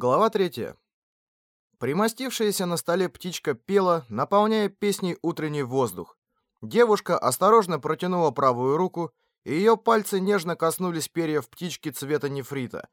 Глава третья. Примостившаяся на столе птичка пела, наполняя песней утренний воздух. Девушка осторожно протянула правую руку, и ее пальцы нежно коснулись перьев птички цвета нефрита.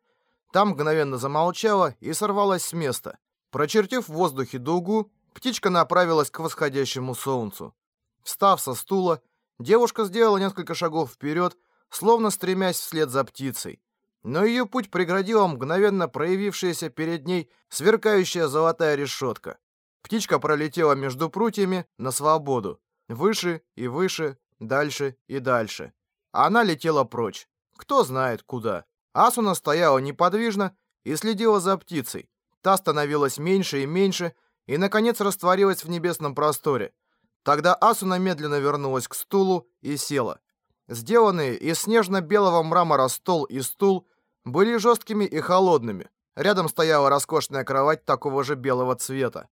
Там мгновенно замолчала и сорвалась с места. Прочертив в воздухе дугу, птичка направилась к восходящему солнцу. Встав со стула, девушка сделала несколько шагов вперед, словно стремясь вслед за птицей но ее путь преградила мгновенно проявившаяся перед ней сверкающая золотая решетка. Птичка пролетела между прутьями на свободу. Выше и выше, дальше и дальше. Она летела прочь. Кто знает куда. Асуна стояла неподвижно и следила за птицей. Та становилась меньше и меньше, и, наконец, растворилась в небесном просторе. Тогда Асуна медленно вернулась к стулу и села. Сделанные из снежно-белого мрамора стол и стул были жесткими и холодными. Рядом стояла роскошная кровать такого же белого цвета.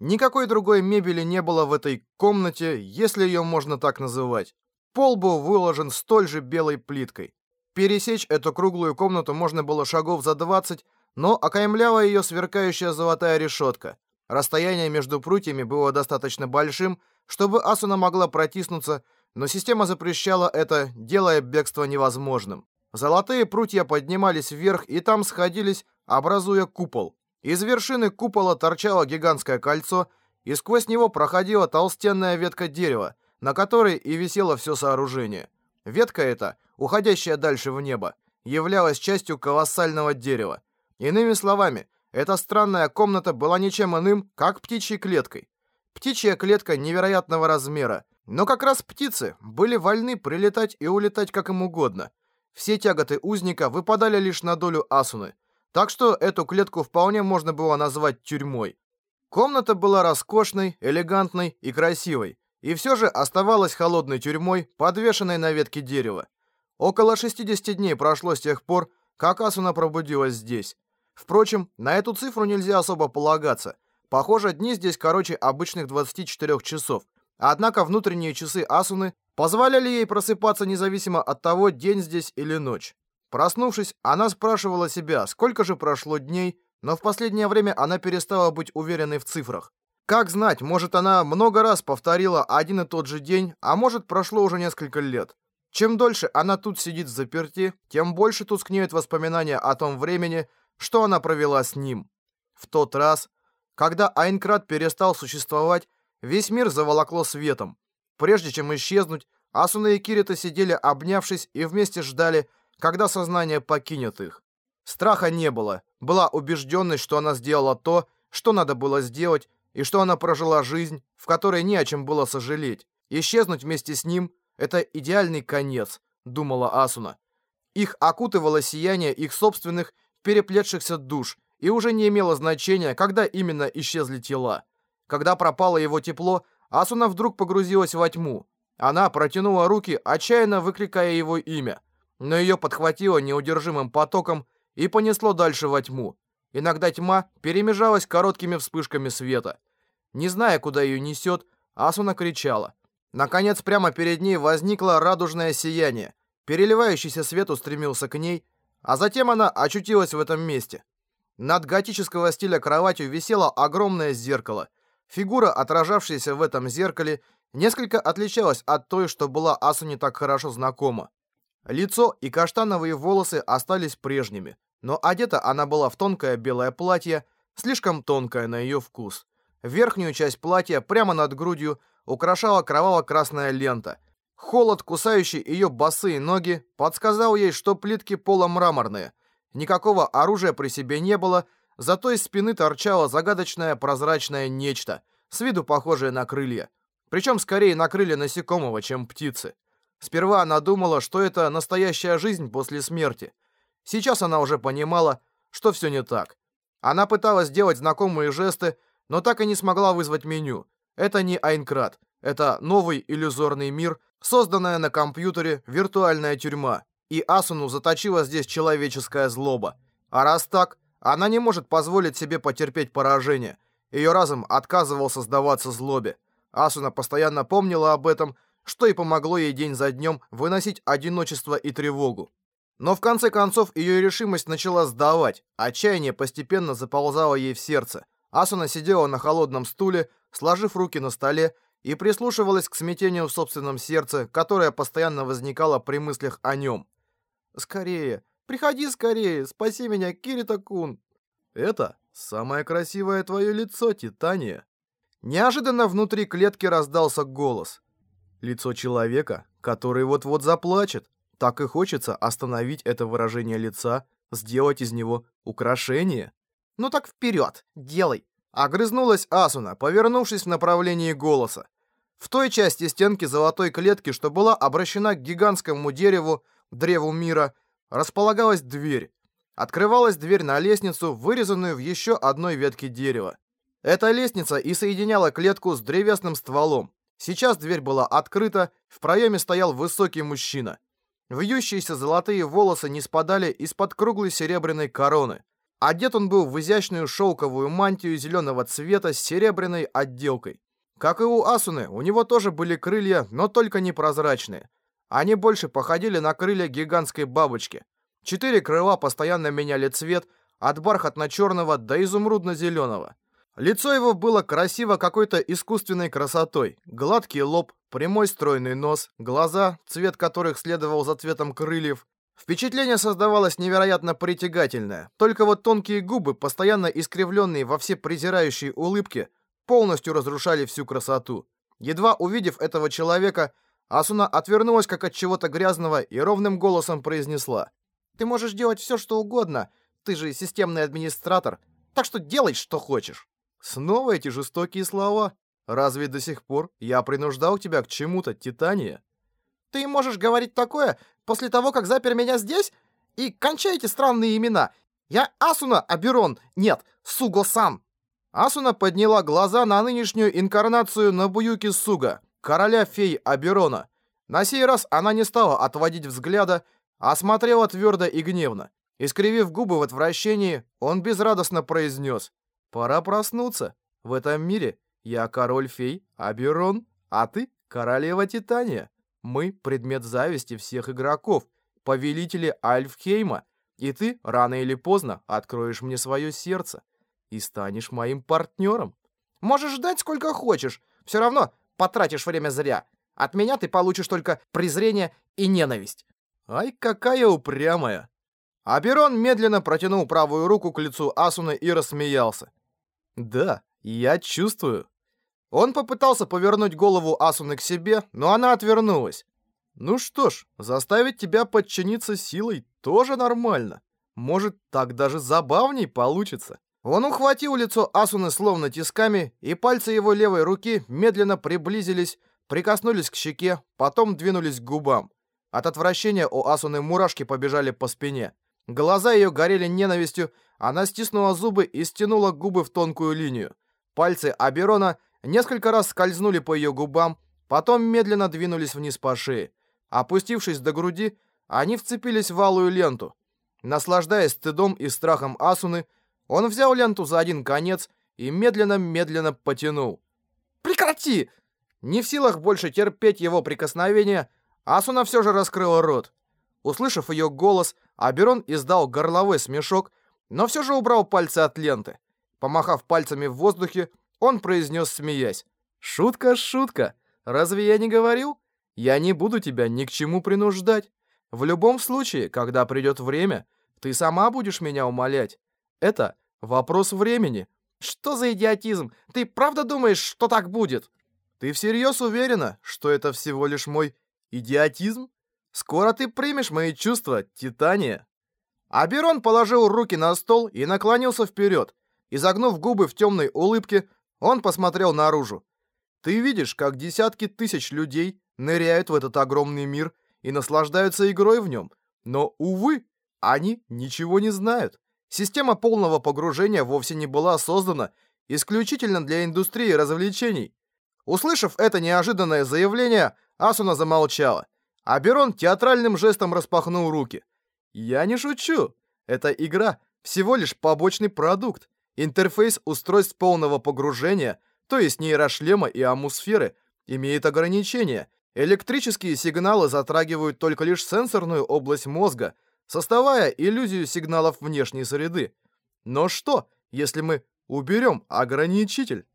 Никакой другой мебели не было в этой комнате, если ее можно так называть. Пол был выложен столь же белой плиткой. Пересечь эту круглую комнату можно было шагов за 20, но окаймляла ее сверкающая золотая решетка. Расстояние между прутьями было достаточно большим, чтобы Асуна могла протиснуться, но система запрещала это, делая бегство невозможным. Золотые прутья поднимались вверх и там сходились, образуя купол. Из вершины купола торчало гигантское кольцо, и сквозь него проходила толстенная ветка дерева, на которой и висело все сооружение. Ветка эта, уходящая дальше в небо, являлась частью колоссального дерева. Иными словами, эта странная комната была ничем иным, как птичьей клеткой. Птичья клетка невероятного размера, но как раз птицы были вольны прилетать и улетать как им угодно – все тяготы узника выпадали лишь на долю Асуны, так что эту клетку вполне можно было назвать тюрьмой. Комната была роскошной, элегантной и красивой, и все же оставалась холодной тюрьмой, подвешенной на ветке дерева. Около 60 дней прошло с тех пор, как Асуна пробудилась здесь. Впрочем, на эту цифру нельзя особо полагаться. Похоже, дни здесь короче обычных 24 часов. Однако внутренние часы Асуны Позволяли ей просыпаться независимо от того, день здесь или ночь. Проснувшись, она спрашивала себя, сколько же прошло дней, но в последнее время она перестала быть уверенной в цифрах. Как знать, может она много раз повторила один и тот же день, а может прошло уже несколько лет. Чем дольше она тут сидит в заперти, тем больше тускнеют воспоминания о том времени, что она провела с ним. В тот раз, когда Айнкрат перестал существовать, весь мир заволокло светом. Прежде чем исчезнуть, Асуна и Кирита сидели обнявшись и вместе ждали, когда сознание покинет их. Страха не было. Была убежденность, что она сделала то, что надо было сделать, и что она прожила жизнь, в которой не о чем было сожалеть. Исчезнуть вместе с ним — это идеальный конец, думала Асуна. Их окутывало сияние их собственных переплетшихся душ, и уже не имело значения, когда именно исчезли тела. Когда пропало его тепло, Асуна вдруг погрузилась во тьму. Она протянула руки, отчаянно выкликая его имя, но ее подхватило неудержимым потоком и понесло дальше во тьму. Иногда тьма перемежалась короткими вспышками света. Не зная, куда ее несет, Асуна кричала. Наконец, прямо перед ней возникло радужное сияние. Переливающийся свет устремился к ней, а затем она очутилась в этом месте. Над готического стиля кроватью висело огромное зеркало — Фигура, отражавшаяся в этом зеркале, несколько отличалась от той, что была Асу не так хорошо знакома. Лицо и каштановые волосы остались прежними, но одета она была в тонкое белое платье, слишком тонкое на ее вкус. Верхнюю часть платья прямо над грудью украшала кроваво-красная лента. Холод, кусающий ее босые ноги, подсказал ей, что плитки пола мраморные. Никакого оружия при себе не было, Зато из спины торчало загадочное прозрачное нечто, с виду похожее на крылья. Причем скорее на крылья насекомого, чем птицы. Сперва она думала, что это настоящая жизнь после смерти. Сейчас она уже понимала, что все не так. Она пыталась сделать знакомые жесты, но так и не смогла вызвать меню. Это не Айнкрат. Это новый иллюзорный мир, созданная на компьютере виртуальная тюрьма. И Асуну заточила здесь человеческая злоба. А раз так, она не может позволить себе потерпеть поражение. Ее разум отказывался сдаваться злобе. Асуна постоянно помнила об этом, что и помогло ей день за днем выносить одиночество и тревогу. Но в конце концов ее решимость начала сдавать, отчаяние постепенно заползало ей в сердце. Асуна сидела на холодном стуле, сложив руки на столе, и прислушивалась к смятению в собственном сердце, которое постоянно возникало при мыслях о нем. «Скорее! Приходи скорее! Спаси меня, Кирита-кун!» «Это самое красивое твое лицо, Титания!» Неожиданно внутри клетки раздался голос. Лицо человека, который вот-вот заплачет. Так и хочется остановить это выражение лица, сделать из него украшение. «Ну так вперед, делай!» Огрызнулась Асуна, повернувшись в направлении голоса. В той части стенки золотой клетки, что была обращена к гигантскому дереву, древу мира, располагалась дверь. Открывалась дверь на лестницу, вырезанную в еще одной ветке дерева. Эта лестница и соединяла клетку с древесным стволом. Сейчас дверь была открыта, в проеме стоял высокий мужчина. Вьющиеся золотые волосы не спадали из-под круглой серебряной короны. Одет он был в изящную шелковую мантию зеленого цвета с серебряной отделкой. Как и у Асуны, у него тоже были крылья, но только непрозрачные. Они больше походили на крылья гигантской бабочки. Четыре крыла постоянно меняли цвет от бархатно-черного до изумрудно-зеленого. Лицо его было красиво какой-то искусственной красотой. Гладкий лоб, прямой стройный нос, глаза, цвет которых следовал за цветом крыльев, Впечатление создавалось невероятно притягательное. Только вот тонкие губы, постоянно искривленные во все презирающие улыбки, полностью разрушали всю красоту. Едва увидев этого человека, Асуна отвернулась как от чего-то грязного и ровным голосом произнесла. «Ты можешь делать все, что угодно. Ты же системный администратор. Так что делай, что хочешь». Снова эти жестокие слова. Разве до сих пор я принуждал тебя к чему-то, Титания? Ты можешь говорить такое после того, как запер меня здесь? И кончайте странные имена. Я Асуна Аберон. Нет, Суго-сан. Асуна подняла глаза на нынешнюю инкарнацию Набуюки Суга, короля фей Аберона. На сей раз она не стала отводить взгляда, а смотрела твердо и гневно. Искривив губы в отвращении, он безрадостно произнес. «Пора проснуться. В этом мире я король фей Аберон, а ты королева Титания». Мы — предмет зависти всех игроков, повелители Альфхейма, и ты рано или поздно откроешь мне свое сердце и станешь моим партнером. Можешь ждать сколько хочешь, все равно потратишь время зря. От меня ты получишь только презрение и ненависть. Ай, какая упрямая. Аберон медленно протянул правую руку к лицу Асуны и рассмеялся. Да, я чувствую, он попытался повернуть голову Асуны к себе, но она отвернулась. Ну что ж, заставить тебя подчиниться силой тоже нормально. Может, так даже забавней получится. Он ухватил лицо Асуны словно тисками, и пальцы его левой руки медленно приблизились, прикоснулись к щеке, потом двинулись к губам. От отвращения у Асуны мурашки побежали по спине. Глаза ее горели ненавистью, она стиснула зубы и стянула губы в тонкую линию. Пальцы Аберона несколько раз скользнули по ее губам, потом медленно двинулись вниз по шее. Опустившись до груди, они вцепились в алую ленту. Наслаждаясь стыдом и страхом Асуны, он взял ленту за один конец и медленно-медленно потянул. «Прекрати!» Не в силах больше терпеть его прикосновения, Асуна все же раскрыла рот. Услышав ее голос, Аберон издал горловой смешок, но все же убрал пальцы от ленты. Помахав пальцами в воздухе, он произнес, смеясь. «Шутка, шутка. Разве я не говорил? Я не буду тебя ни к чему принуждать. В любом случае, когда придет время, ты сама будешь меня умолять. Это вопрос времени». «Что за идиотизм? Ты правда думаешь, что так будет?» «Ты всерьез уверена, что это всего лишь мой идиотизм? Скоро ты примешь мои чувства, Титания». Аберон положил руки на стол и наклонился вперед. Изогнув губы в темной улыбке, он посмотрел наружу. Ты видишь, как десятки тысяч людей ныряют в этот огромный мир и наслаждаются игрой в нем. Но, увы, они ничего не знают. Система полного погружения вовсе не была создана исключительно для индустрии развлечений. Услышав это неожиданное заявление, Асуна замолчала. А Берон театральным жестом распахнул руки. «Я не шучу. Эта игра всего лишь побочный продукт. Интерфейс устройств полного погружения, то есть нейрошлема и амусферы, имеет ограничения. Электрические сигналы затрагивают только лишь сенсорную область мозга, создавая иллюзию сигналов внешней среды. Но что, если мы уберем ограничитель?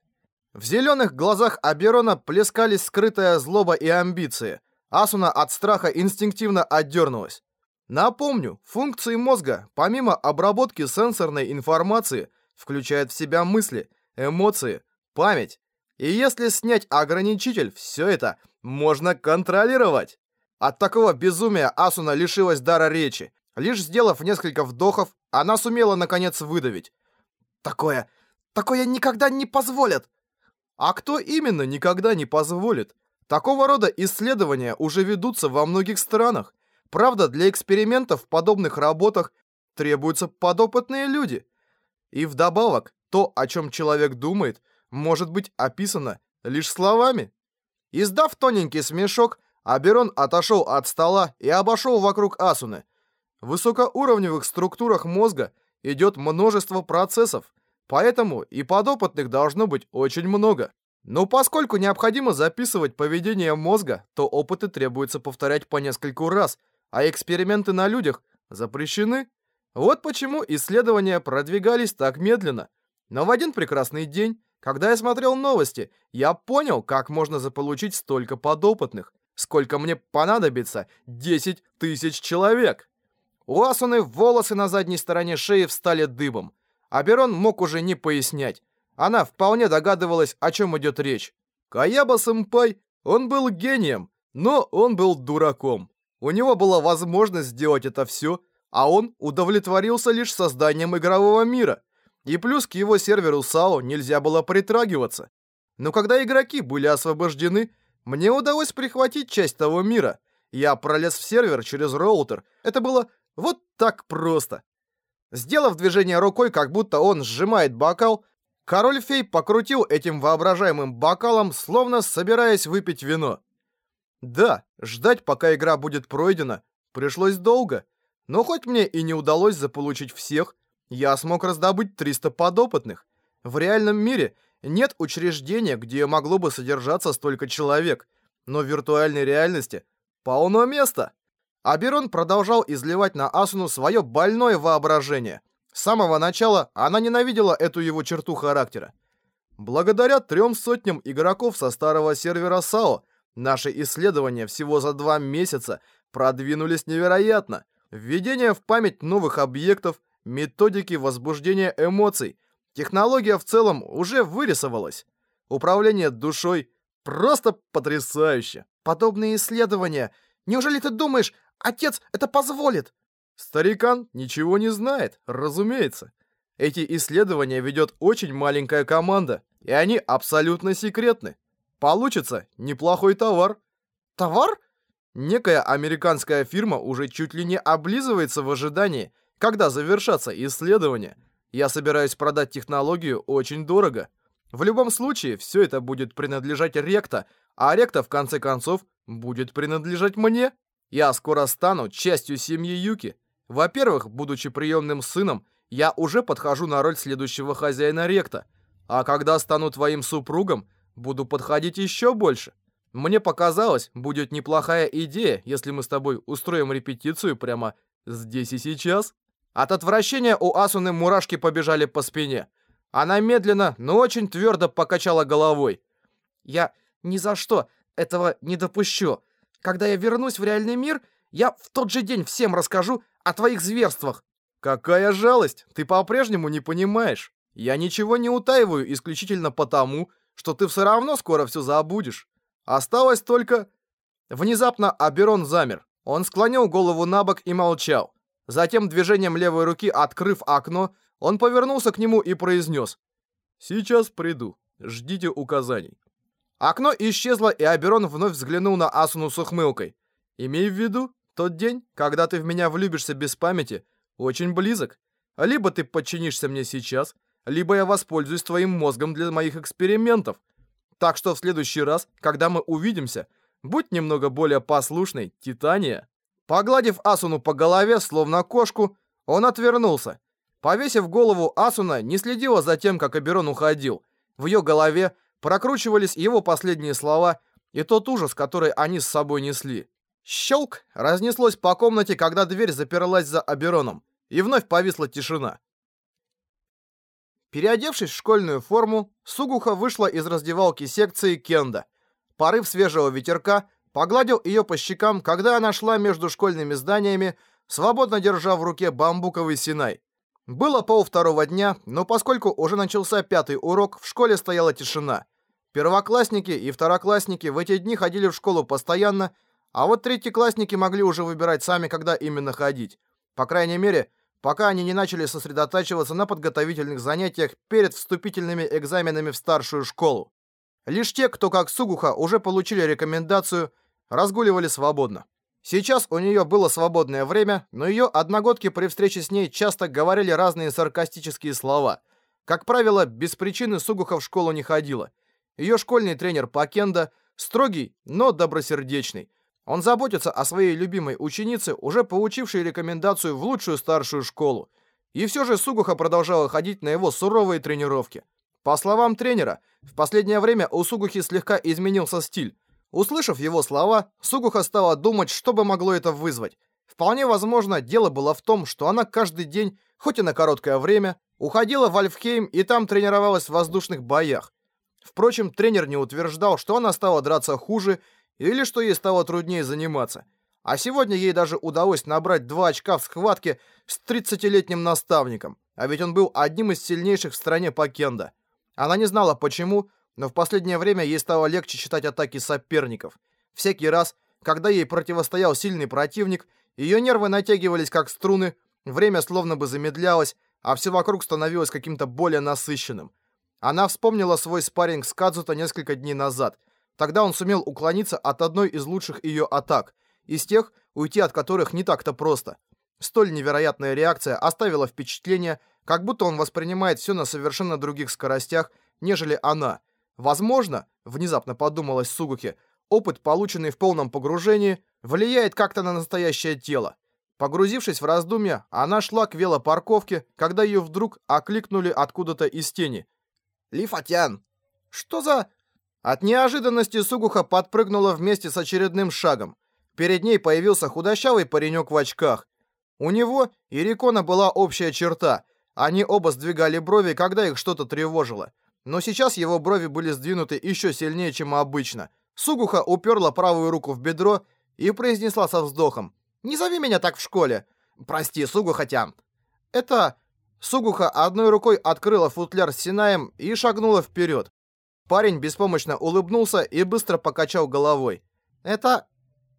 В зеленых глазах Аберона плескались скрытая злоба и амбиции. Асуна от страха инстинктивно отдернулась. Напомню, функции мозга, помимо обработки сенсорной информации, включают в себя мысли, эмоции, память. И если снять ограничитель, все это можно контролировать. От такого безумия Асуна лишилась дара речи. Лишь сделав несколько вдохов, она сумела наконец выдавить. «Такое... такое никогда не позволят!» А кто именно никогда не позволит? Такого рода исследования уже ведутся во многих странах. Правда, для экспериментов в подобных работах требуются подопытные люди. И вдобавок, то, о чем человек думает, может быть описано лишь словами. Издав тоненький смешок, Аберон отошел от стола и обошел вокруг Асуны. В высокоуровневых структурах мозга идет множество процессов, поэтому и подопытных должно быть очень много. Но поскольку необходимо записывать поведение мозга, то опыты требуется повторять по нескольку раз – а эксперименты на людях запрещены. Вот почему исследования продвигались так медленно. Но в один прекрасный день, когда я смотрел новости, я понял, как можно заполучить столько подопытных. Сколько мне понадобится? 10 тысяч человек. У Асуны волосы на задней стороне шеи встали дыбом. Аберон мог уже не пояснять. Она вполне догадывалась, о чем идет речь. Каяба-сэмпай, он был гением, но он был дураком. У него была возможность сделать это все, а он удовлетворился лишь созданием игрового мира. И плюс к его серверу САО нельзя было притрагиваться. Но когда игроки были освобождены, мне удалось прихватить часть того мира. Я пролез в сервер через роутер. Это было вот так просто. Сделав движение рукой, как будто он сжимает бокал, король-фей покрутил этим воображаемым бокалом, словно собираясь выпить вино. Да, ждать, пока игра будет пройдена, пришлось долго. Но хоть мне и не удалось заполучить всех, я смог раздобыть 300 подопытных. В реальном мире нет учреждения, где могло бы содержаться столько человек. Но в виртуальной реальности полно места. Аберон продолжал изливать на Асуну свое больное воображение. С самого начала она ненавидела эту его черту характера. Благодаря трем сотням игроков со старого сервера САО, Наши исследования всего за два месяца продвинулись невероятно. Введение в память новых объектов, методики возбуждения эмоций. Технология в целом уже вырисовалась. Управление душой просто потрясающе. Подобные исследования. Неужели ты думаешь, отец это позволит? Старикан ничего не знает, разумеется. Эти исследования ведет очень маленькая команда, и они абсолютно секретны. Получится неплохой товар. Товар? Некая американская фирма уже чуть ли не облизывается в ожидании, когда завершатся исследования. Я собираюсь продать технологию очень дорого. В любом случае, все это будет принадлежать Ректа, а Ректа, в конце концов, будет принадлежать мне. Я скоро стану частью семьи Юки. Во-первых, будучи приемным сыном, я уже подхожу на роль следующего хозяина Ректа. А когда стану твоим супругом, буду подходить еще больше. Мне показалось, будет неплохая идея, если мы с тобой устроим репетицию прямо здесь и сейчас. От отвращения у Асуны мурашки побежали по спине. Она медленно, но очень твердо покачала головой. «Я ни за что этого не допущу. Когда я вернусь в реальный мир, я в тот же день всем расскажу о твоих зверствах». «Какая жалость! Ты по-прежнему не понимаешь. Я ничего не утаиваю исключительно потому, что ты все равно скоро все забудешь. Осталось только... Внезапно Аберон замер. Он склонил голову на бок и молчал. Затем движением левой руки, открыв окно, он повернулся к нему и произнес. «Сейчас приду. Ждите указаний». Окно исчезло, и Аберон вновь взглянул на Асуну с ухмылкой. «Имей в виду, тот день, когда ты в меня влюбишься без памяти, очень близок. Либо ты подчинишься мне сейчас, либо я воспользуюсь твоим мозгом для моих экспериментов. Так что в следующий раз, когда мы увидимся, будь немного более послушной, Титания». Погладив Асуну по голове, словно кошку, он отвернулся. Повесив голову, Асуна не следила за тем, как Аберон уходил. В ее голове прокручивались его последние слова и тот ужас, который они с собой несли. Щелк разнеслось по комнате, когда дверь заперлась за Абероном, и вновь повисла тишина. Переодевшись в школьную форму, Сугуха вышла из раздевалки секции Кенда. Порыв свежего ветерка погладил ее по щекам, когда она шла между школьными зданиями, свободно держа в руке бамбуковый синай. Было полвторого дня, но поскольку уже начался пятый урок, в школе стояла тишина. Первоклассники и второклассники в эти дни ходили в школу постоянно, а вот третьеклассники могли уже выбирать сами, когда именно ходить. По крайней мере, пока они не начали сосредотачиваться на подготовительных занятиях перед вступительными экзаменами в старшую школу. Лишь те, кто как Сугуха уже получили рекомендацию, разгуливали свободно. Сейчас у нее было свободное время, но ее одногодки при встрече с ней часто говорили разные саркастические слова. Как правило, без причины Сугуха в школу не ходила. Ее школьный тренер по кендо строгий, но добросердечный. Он заботится о своей любимой ученице, уже получившей рекомендацию в лучшую старшую школу. И все же Сугуха продолжала ходить на его суровые тренировки. По словам тренера, в последнее время у Сугухи слегка изменился стиль. Услышав его слова, Сугуха стала думать, что бы могло это вызвать. Вполне возможно, дело было в том, что она каждый день, хоть и на короткое время, уходила в Альфхейм и там тренировалась в воздушных боях. Впрочем, тренер не утверждал, что она стала драться хуже или что ей стало труднее заниматься. А сегодня ей даже удалось набрать два очка в схватке с 30-летним наставником, а ведь он был одним из сильнейших в стране по кендо. Она не знала почему, но в последнее время ей стало легче читать атаки соперников. Всякий раз, когда ей противостоял сильный противник, ее нервы натягивались как струны, время словно бы замедлялось, а все вокруг становилось каким-то более насыщенным. Она вспомнила свой спарринг с Кадзуто несколько дней назад. Тогда он сумел уклониться от одной из лучших ее атак, из тех, уйти от которых не так-то просто. Столь невероятная реакция оставила впечатление, как будто он воспринимает все на совершенно других скоростях, нежели она. Возможно, внезапно подумалось Сугуки, опыт, полученный в полном погружении, влияет как-то на настоящее тело. Погрузившись в раздумья, она шла к велопарковке, когда ее вдруг окликнули откуда-то из тени. «Ли Фатян!» «Что за...» От неожиданности Сугуха подпрыгнула вместе с очередным шагом. Перед ней появился худощавый паренек в очках. У него и Рикона была общая черта. Они оба сдвигали брови, когда их что-то тревожило. Но сейчас его брови были сдвинуты еще сильнее, чем обычно. Сугуха уперла правую руку в бедро и произнесла со вздохом. «Не зови меня так в школе!» «Прости, Сугуха-тян!» Это... Сугуха одной рукой открыла футляр с Синаем и шагнула вперед. Парень беспомощно улыбнулся и быстро покачал головой. «Это...»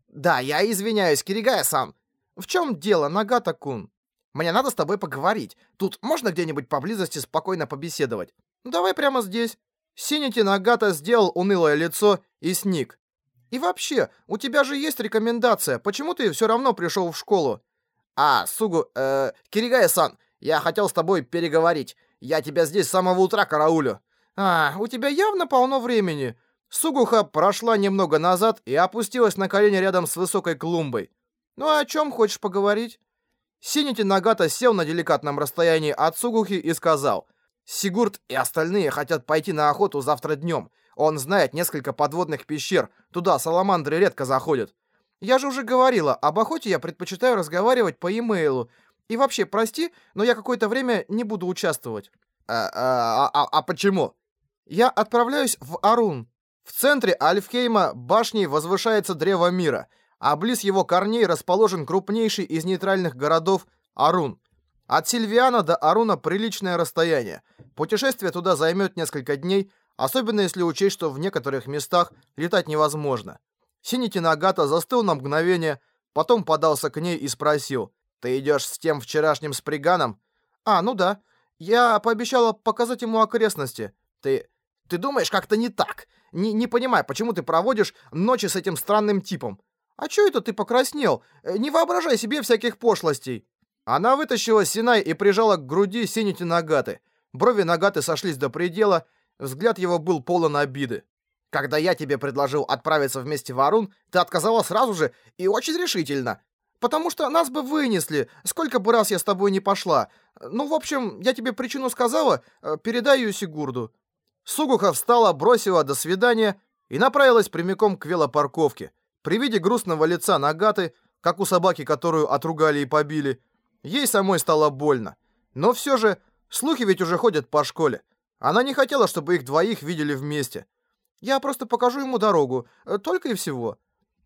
«Да, я извиняюсь, Киригая-сан. В чем дело, Нагата-кун? Мне надо с тобой поговорить. Тут можно где-нибудь поблизости спокойно побеседовать? Давай прямо здесь». Синити Нагата сделал унылое лицо и сник. «И вообще, у тебя же есть рекомендация. Почему ты все равно пришел в школу?» «А, Сугу, э, Киригая-сан, я хотел с тобой переговорить. Я тебя здесь с самого утра караулю. «А, у тебя явно полно времени». Сугуха прошла немного назад и опустилась на колени рядом с высокой клумбой. «Ну о чем хочешь поговорить?» Синити Нагата сел на деликатном расстоянии от Сугухи и сказал, «Сигурд и остальные хотят пойти на охоту завтра днем. Он знает несколько подводных пещер, туда саламандры редко заходят. Я же уже говорила, об охоте я предпочитаю разговаривать по имейлу. И вообще, прости, но я какое-то время не буду участвовать». «А, а, а, а почему?» Я отправляюсь в Арун. В центре Альфхейма башней возвышается Древо Мира, а близ его корней расположен крупнейший из нейтральных городов Арун. От Сильвиана до Аруна приличное расстояние. Путешествие туда займет несколько дней, особенно если учесть, что в некоторых местах летать невозможно. Синити Нагата застыл на мгновение, потом подался к ней и спросил, «Ты идешь с тем вчерашним сприганом?» «А, ну да. Я пообещала показать ему окрестности. Ты... Ты думаешь как-то не так. Не, не понимаю, почему ты проводишь ночи с этим странным типом. А чё это ты покраснел? Э, не воображай себе всяких пошлостей. Она вытащила Синай и прижала к груди Синити Нагаты. Брови Нагаты сошлись до предела, взгляд его был полон обиды. Когда я тебе предложил отправиться вместе в Арун, ты отказала сразу же и очень решительно. Потому что нас бы вынесли, сколько бы раз я с тобой не пошла. Ну, в общем, я тебе причину сказала, э, передай ее Сигурду. Сугуха встала, бросила «до свидания» и направилась прямиком к велопарковке. При виде грустного лица Нагаты, как у собаки, которую отругали и побили, ей самой стало больно. Но все же, слухи ведь уже ходят по школе. Она не хотела, чтобы их двоих видели вместе. Я просто покажу ему дорогу, э, только и всего.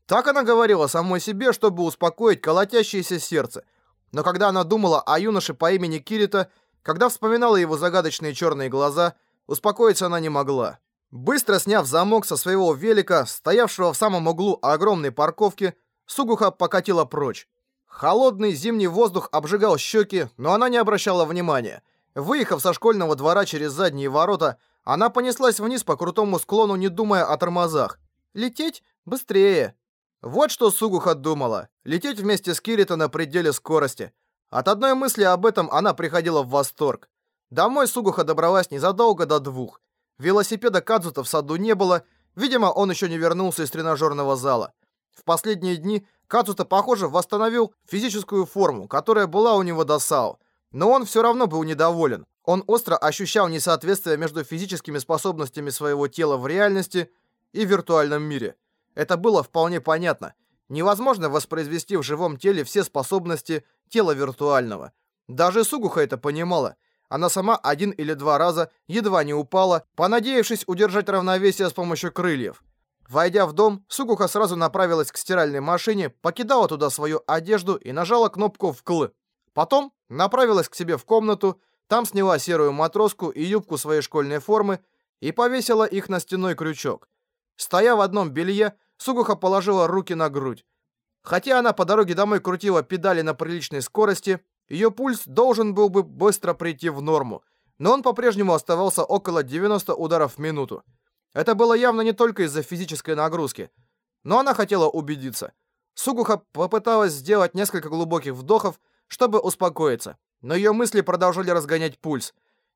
Так она говорила самой себе, чтобы успокоить колотящееся сердце. Но когда она думала о юноше по имени Кирита, когда вспоминала его загадочные черные глаза, успокоиться она не могла. Быстро сняв замок со своего велика, стоявшего в самом углу огромной парковки, Сугуха покатила прочь. Холодный зимний воздух обжигал щеки, но она не обращала внимания. Выехав со школьного двора через задние ворота, она понеслась вниз по крутому склону, не думая о тормозах. «Лететь? Быстрее!» Вот что Сугуха думала. Лететь вместе с Кирита на пределе скорости. От одной мысли об этом она приходила в восторг. Домой Сугуха добралась незадолго до двух. Велосипеда Кадзута в саду не было, видимо, он еще не вернулся из тренажерного зала. В последние дни Кадзута, похоже, восстановил физическую форму, которая была у него до САО. Но он все равно был недоволен. Он остро ощущал несоответствие между физическими способностями своего тела в реальности и виртуальном мире. Это было вполне понятно. Невозможно воспроизвести в живом теле все способности тела виртуального. Даже Сугуха это понимала. Она сама один или два раза едва не упала, понадеявшись удержать равновесие с помощью крыльев. Войдя в дом, Сугуха сразу направилась к стиральной машине, покидала туда свою одежду и нажала кнопку «вкл». Потом направилась к себе в комнату, там сняла серую матроску и юбку своей школьной формы и повесила их на стеной крючок. Стоя в одном белье, Сугуха положила руки на грудь. Хотя она по дороге домой крутила педали на приличной скорости, ее пульс должен был бы быстро прийти в норму, но он по-прежнему оставался около 90 ударов в минуту. Это было явно не только из-за физической нагрузки, но она хотела убедиться. Сугуха попыталась сделать несколько глубоких вдохов, чтобы успокоиться, но ее мысли продолжали разгонять пульс.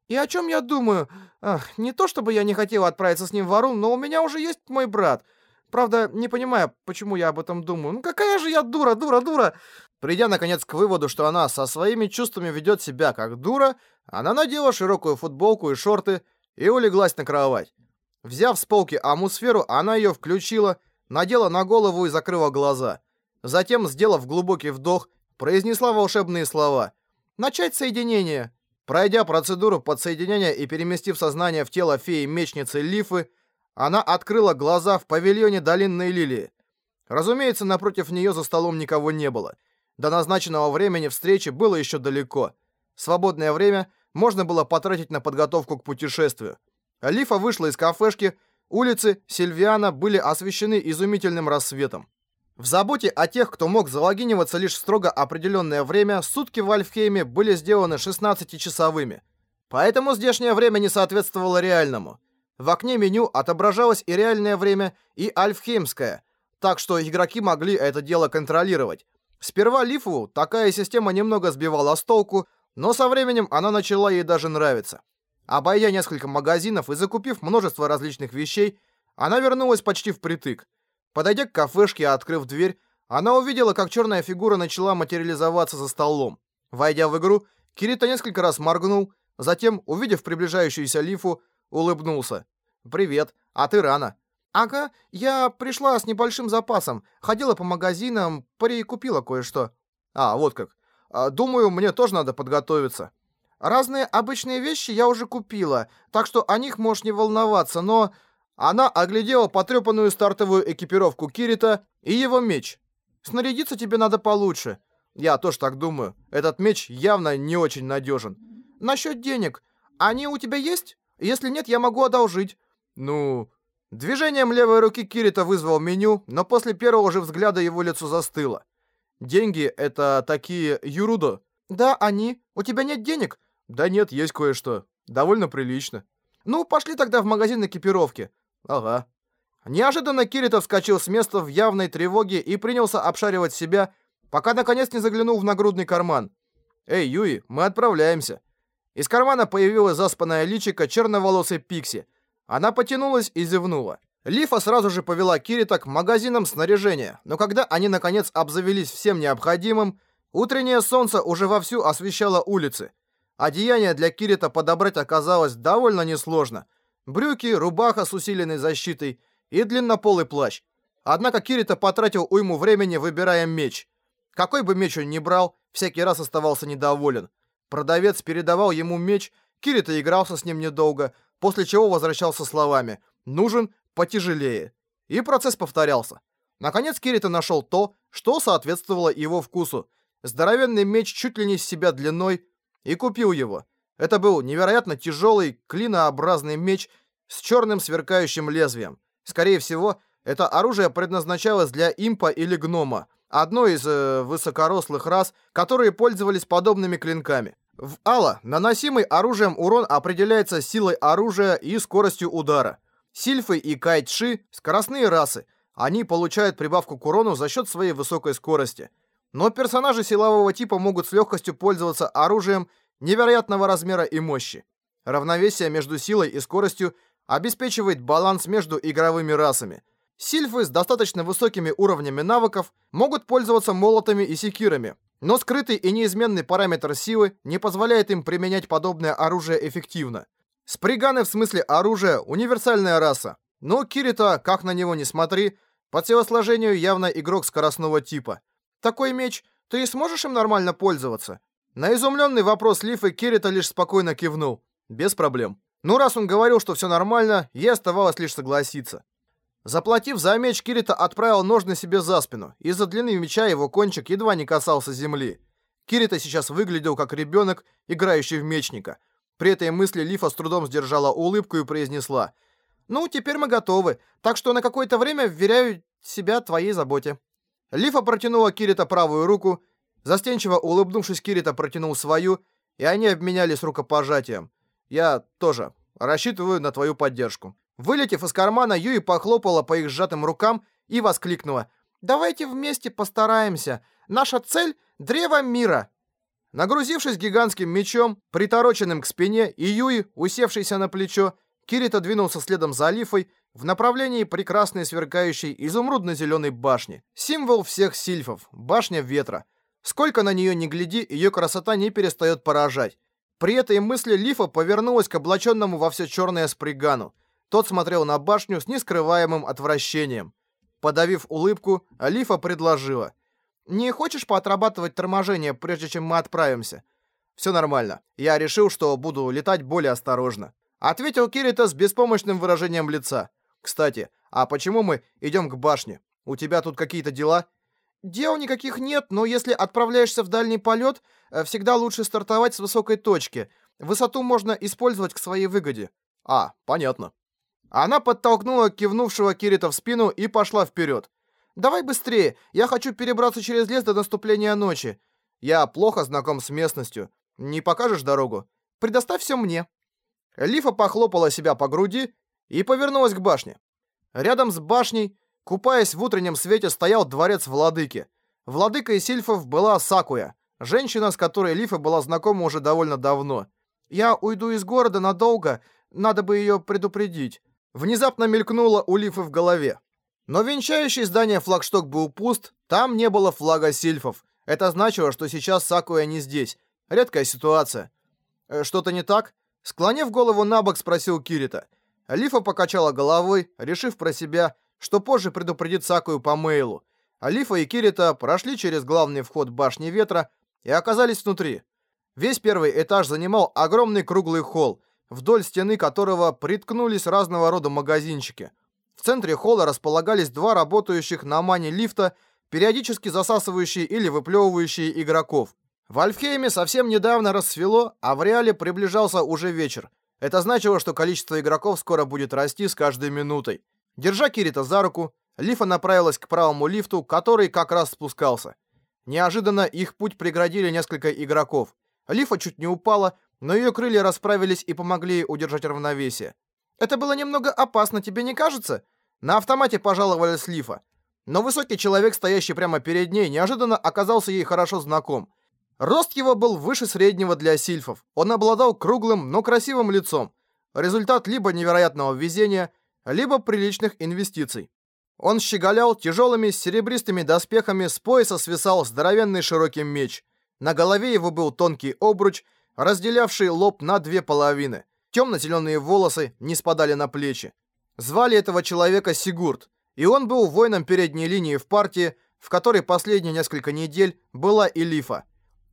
И о чем я думаю? Ах, не то чтобы я не хотела отправиться с ним в Арун, но у меня уже есть мой брат — Правда, не понимаю, почему я об этом думаю. Ну какая же я дура, дура, дура. Придя, наконец, к выводу, что она со своими чувствами ведет себя как дура, она надела широкую футболку и шорты и улеглась на кровать. Взяв с полки амусферу, она ее включила, надела на голову и закрыла глаза. Затем, сделав глубокий вдох, произнесла волшебные слова. «Начать соединение». Пройдя процедуру подсоединения и переместив сознание в тело феи-мечницы Лифы, она открыла глаза в павильоне Долинной Лилии. Разумеется, напротив нее за столом никого не было. До назначенного времени встречи было еще далеко. Свободное время можно было потратить на подготовку к путешествию. Алифа вышла из кафешки, улицы Сильвиана были освещены изумительным рассветом. В заботе о тех, кто мог залогиниваться лишь в строго определенное время, сутки в Альфхейме были сделаны 16-часовыми. Поэтому здешнее время не соответствовало реальному. В окне меню отображалось и реальное время, и альфхеймское, так что игроки могли это дело контролировать. Сперва Лифу такая система немного сбивала с толку, но со временем она начала ей даже нравиться. Обойдя несколько магазинов и закупив множество различных вещей, она вернулась почти впритык. Подойдя к кафешке и открыв дверь, она увидела, как черная фигура начала материализоваться за столом. Войдя в игру, Кирита несколько раз моргнул, затем, увидев приближающуюся Лифу, улыбнулся. «Привет, а ты рано». «Ага, я пришла с небольшим запасом. Ходила по магазинам, прикупила кое-что». «А, вот как. А, думаю, мне тоже надо подготовиться». «Разные обычные вещи я уже купила, так что о них можешь не волноваться, но...» Она оглядела потрепанную стартовую экипировку Кирита и его меч. «Снарядиться тебе надо получше». «Я тоже так думаю. Этот меч явно не очень надежен». «Насчет денег. Они у тебя есть?» Если нет, я могу одолжить. Ну... Движением левой руки Кирита вызвал меню, но после первого же взгляда его лицо застыло. Деньги — это такие юрудо? Да, они. У тебя нет денег? Да нет, есть кое-что. Довольно прилично. Ну, пошли тогда в магазин экипировки. Ага. Неожиданно Кирита вскочил с места в явной тревоге и принялся обшаривать себя, пока наконец не заглянул в нагрудный карман. «Эй, Юи, мы отправляемся. Из кармана появилась заспанная личико черноволосой Пикси. Она потянулась и зевнула. Лифа сразу же повела Кирита к магазинам снаряжения, но когда они наконец обзавелись всем необходимым, утреннее солнце уже вовсю освещало улицы. Одеяние для Кирита подобрать оказалось довольно несложно. Брюки, рубаха с усиленной защитой и длиннополый плащ. Однако Кирита потратил уйму времени, выбирая меч. Какой бы меч он ни брал, всякий раз оставался недоволен. Продавец передавал ему меч, Кирита игрался с ним недолго, после чего возвращался словами «нужен потяжелее». И процесс повторялся. Наконец Кирита нашел то, что соответствовало его вкусу. Здоровенный меч чуть ли не с себя длиной, и купил его. Это был невероятно тяжелый, клинообразный меч с черным сверкающим лезвием. Скорее всего, это оружие предназначалось для импа или гнома, одной из э, высокорослых рас, которые пользовались подобными клинками. В Алла наносимый оружием урон определяется силой оружия и скоростью удара. Сильфы и Кайтши – скоростные расы. Они получают прибавку к урону за счет своей высокой скорости. Но персонажи силового типа могут с легкостью пользоваться оружием невероятного размера и мощи. Равновесие между силой и скоростью обеспечивает баланс между игровыми расами. Сильфы с достаточно высокими уровнями навыков могут пользоваться молотами и секирами, но скрытый и неизменный параметр силы не позволяет им применять подобное оружие эффективно. Сприганы в смысле оружия – универсальная раса, но Кирита, как на него не смотри, по телосложению явно игрок скоростного типа. Такой меч, ты и сможешь им нормально пользоваться? На изумленный вопрос Лифы Кирита лишь спокойно кивнул. Без проблем. Ну, раз он говорил, что все нормально, ей оставалось лишь согласиться. Заплатив за меч, Кирита отправил ножны себе за спину. Из-за длины меча его кончик едва не касался земли. Кирита сейчас выглядел как ребенок, играющий в мечника. При этой мысли Лифа с трудом сдержала улыбку и произнесла. «Ну, теперь мы готовы, так что на какое-то время вверяю себя твоей заботе». Лифа протянула Кирита правую руку, Застенчиво улыбнувшись, Кирита протянул свою, и они обменялись рукопожатием. Я тоже рассчитываю на твою поддержку. Вылетев из кармана, Юи похлопала по их сжатым рукам и воскликнула. «Давайте вместе постараемся. Наша цель — древо мира». Нагрузившись гигантским мечом, притороченным к спине, и Юи, усевшийся на плечо, Кирита двинулся следом за Алифой в направлении прекрасной сверкающей изумрудно-зеленой башни. Символ всех сильфов — башня ветра — Сколько на нее не гляди, ее красота не перестает поражать. При этой мысли Лифа повернулась к облаченному во все черное спригану. Тот смотрел на башню с нескрываемым отвращением. Подавив улыбку, Лифа предложила. «Не хочешь поотрабатывать торможение, прежде чем мы отправимся?» «Все нормально. Я решил, что буду летать более осторожно». Ответил Кирита с беспомощным выражением лица. «Кстати, а почему мы идем к башне? У тебя тут какие-то дела?» Дел никаких нет, но если отправляешься в дальний полет, э, всегда лучше стартовать с высокой точки. Высоту можно использовать к своей выгоде. А, понятно. Она подтолкнула кивнувшего Кирита в спину и пошла вперед. «Давай быстрее, я хочу перебраться через лес до наступления ночи. Я плохо знаком с местностью. Не покажешь дорогу? Предоставь все мне». Лифа похлопала себя по груди и повернулась к башне. Рядом с башней Купаясь в утреннем свете, стоял дворец владыки. Владыкой сильфов была Сакуя, женщина, с которой Лифа была знакома уже довольно давно. «Я уйду из города надолго, надо бы ее предупредить». Внезапно мелькнуло у Лифы в голове. Но венчающий здание флагшток был пуст, там не было флага сильфов. Это значило, что сейчас Сакуя не здесь. Редкая ситуация. «Э, «Что-то не так?» Склонив голову на бок, спросил Кирита. Лифа покачала головой, решив про себя, что позже предупредит Сакую по мейлу. Алифа и Кирита прошли через главный вход башни ветра и оказались внутри. Весь первый этаж занимал огромный круглый холл, вдоль стены которого приткнулись разного рода магазинчики. В центре холла располагались два работающих на мане лифта, периодически засасывающие или выплевывающие игроков. В Альфхейме совсем недавно рассвело, а в реале приближался уже вечер. Это значило, что количество игроков скоро будет расти с каждой минутой. Держа Кирита за руку, Лифа направилась к правому лифту, который как раз спускался. Неожиданно их путь преградили несколько игроков. Лифа чуть не упала, но ее крылья расправились и помогли удержать равновесие. «Это было немного опасно, тебе не кажется?» На автомате пожаловалась Лифа. Но высокий человек, стоящий прямо перед ней, неожиданно оказался ей хорошо знаком. Рост его был выше среднего для сильфов. Он обладал круглым, но красивым лицом. Результат либо невероятного везения, либо приличных инвестиций. Он щеголял тяжелыми серебристыми доспехами, с пояса свисал здоровенный широкий меч. На голове его был тонкий обруч, разделявший лоб на две половины. Темно-зеленые волосы не спадали на плечи. Звали этого человека Сигурд, и он был воином передней линии в партии, в которой последние несколько недель была и Лифа.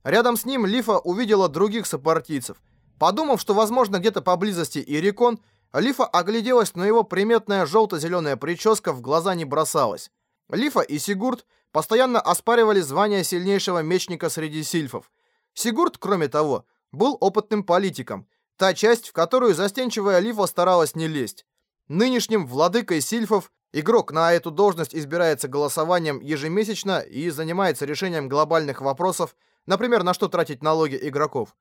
Рядом с ним Лифа увидела других сопартийцев. Подумав, что, возможно, где-то поблизости и Рекон, Лифа огляделась, но его приметная желто-зеленая прическа в глаза не бросалась. Лифа и Сигурд постоянно оспаривали звание сильнейшего мечника среди сильфов. Сигурд, кроме того, был опытным политиком, та часть, в которую застенчивая Лифа старалась не лезть. Нынешним владыкой сильфов игрок на эту должность избирается голосованием ежемесячно и занимается решением глобальных вопросов, например, на что тратить налоги игроков.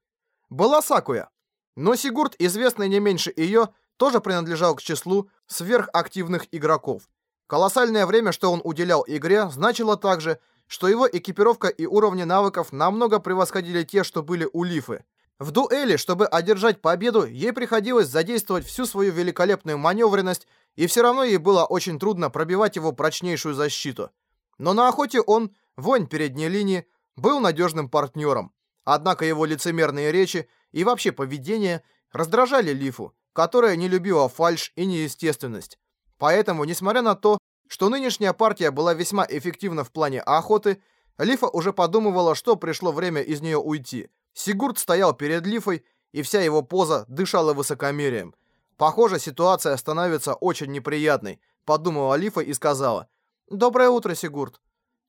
Была Сакуя, но Сигурд, известный не меньше ее, тоже принадлежал к числу сверхактивных игроков. Колоссальное время, что он уделял игре, значило также, что его экипировка и уровни навыков намного превосходили те, что были у Лифы. В дуэли, чтобы одержать победу, ей приходилось задействовать всю свою великолепную маневренность, и все равно ей было очень трудно пробивать его прочнейшую защиту. Но на охоте он, воин передней линии, был надежным партнером. Однако его лицемерные речи и вообще поведение раздражали Лифу, которая не любила фальшь и неестественность. Поэтому, несмотря на то, что нынешняя партия была весьма эффективна в плане охоты, Лифа уже подумывала, что пришло время из нее уйти. Сигурд стоял перед Лифой, и вся его поза дышала высокомерием. Похоже, ситуация становится очень неприятной, подумала Лифа и сказала. «Доброе утро, Сигурд».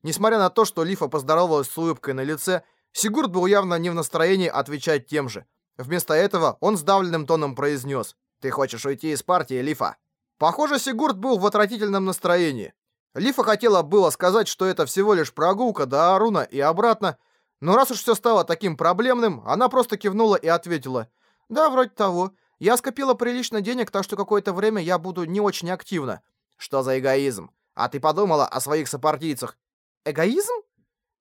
Несмотря на то, что Лифа поздоровалась с улыбкой на лице, Сигурд был явно не в настроении отвечать тем же. Вместо этого он сдавленным тоном произнес. «Ты хочешь уйти из партии, Лифа?» Похоже, Сигурд был в отвратительном настроении. Лифа хотела было сказать, что это всего лишь прогулка до Аруна и обратно, но раз уж все стало таким проблемным, она просто кивнула и ответила. «Да, вроде того. Я скопила прилично денег, так что какое-то время я буду не очень активна». «Что за эгоизм? А ты подумала о своих сопартийцах?» «Эгоизм?»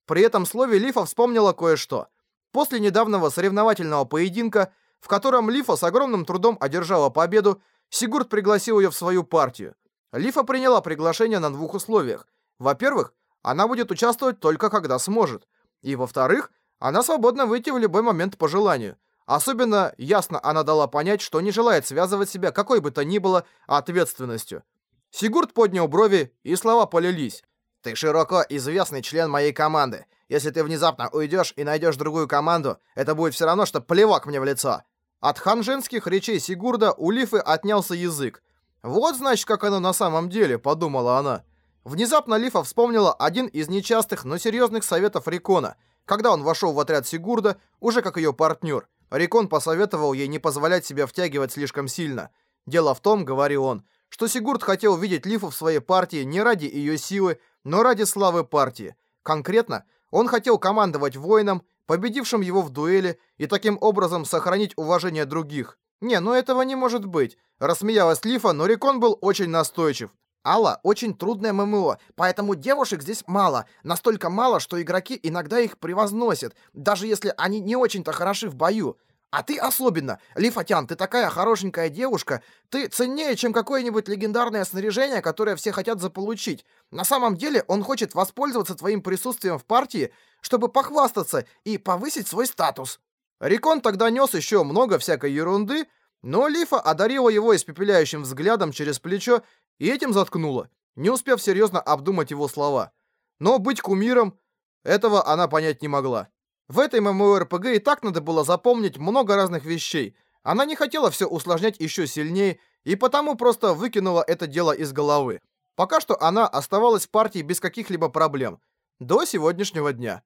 При этом слове Лифа вспомнила кое-что. После недавнего соревновательного поединка, в котором Лифа с огромным трудом одержала победу, Сигурд пригласил ее в свою партию. Лифа приняла приглашение на двух условиях. Во-первых, она будет участвовать только когда сможет. И во-вторых, она свободна выйти в любой момент по желанию. Особенно ясно она дала понять, что не желает связывать себя какой бы то ни было ответственностью. Сигурд поднял брови, и слова полились. Ты широко известный член моей команды. Если ты внезапно уйдешь и найдешь другую команду, это будет все равно, что плевок мне в лицо». От ханженских речей Сигурда у Лифы отнялся язык. «Вот, значит, как оно на самом деле», — подумала она. Внезапно Лифа вспомнила один из нечастых, но серьезных советов Рикона. Когда он вошел в отряд Сигурда, уже как ее партнер, Рикон посоветовал ей не позволять себя втягивать слишком сильно. «Дело в том, — говорил он, — что Сигурд хотел видеть Лифу в своей партии не ради ее силы, но ради славы партии. Конкретно, он хотел командовать воином, победившим его в дуэли, и таким образом сохранить уважение других. «Не, ну этого не может быть», — рассмеялась Лифа, но Рекон был очень настойчив. Алла очень трудное ММО, поэтому девушек здесь мало. Настолько мало, что игроки иногда их превозносят, даже если они не очень-то хороши в бою. А ты особенно. Лифатян, ты такая хорошенькая девушка. Ты ценнее, чем какое-нибудь легендарное снаряжение, которое все хотят заполучить. На самом деле он хочет воспользоваться твоим присутствием в партии, чтобы похвастаться и повысить свой статус. Рикон тогда нес еще много всякой ерунды, но Лифа одарила его испепеляющим взглядом через плечо и этим заткнула, не успев серьезно обдумать его слова. Но быть кумиром, этого она понять не могла. В этой MMORPG и так надо было запомнить много разных вещей. Она не хотела все усложнять еще сильнее, и потому просто выкинула это дело из головы. Пока что она оставалась в партии без каких-либо проблем. До сегодняшнего дня.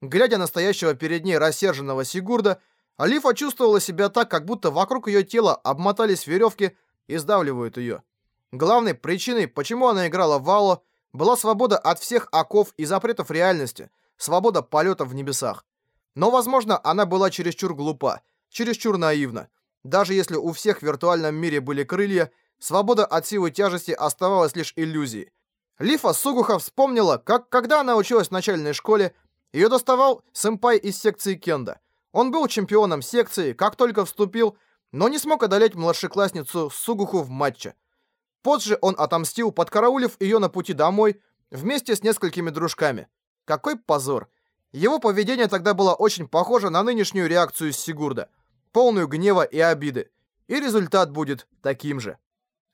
Глядя на стоящего перед ней рассерженного Сигурда, Алифа чувствовала себя так, как будто вокруг ее тела обмотались веревки и сдавливают ее. Главной причиной, почему она играла в Вало, была свобода от всех оков и запретов реальности, свобода полета в небесах. Но, возможно, она была чересчур глупа, чересчур наивна. Даже если у всех в виртуальном мире были крылья, свобода от силы тяжести оставалась лишь иллюзией. Лифа Сугуха вспомнила, как когда она училась в начальной школе, ее доставал сэмпай из секции кенда. Он был чемпионом секции, как только вступил, но не смог одолеть младшеклассницу Сугуху в матче. Позже он отомстил, подкараулив ее на пути домой вместе с несколькими дружками. Какой позор! Его поведение тогда было очень похоже на нынешнюю реакцию Сигурда, полную гнева и обиды. И результат будет таким же.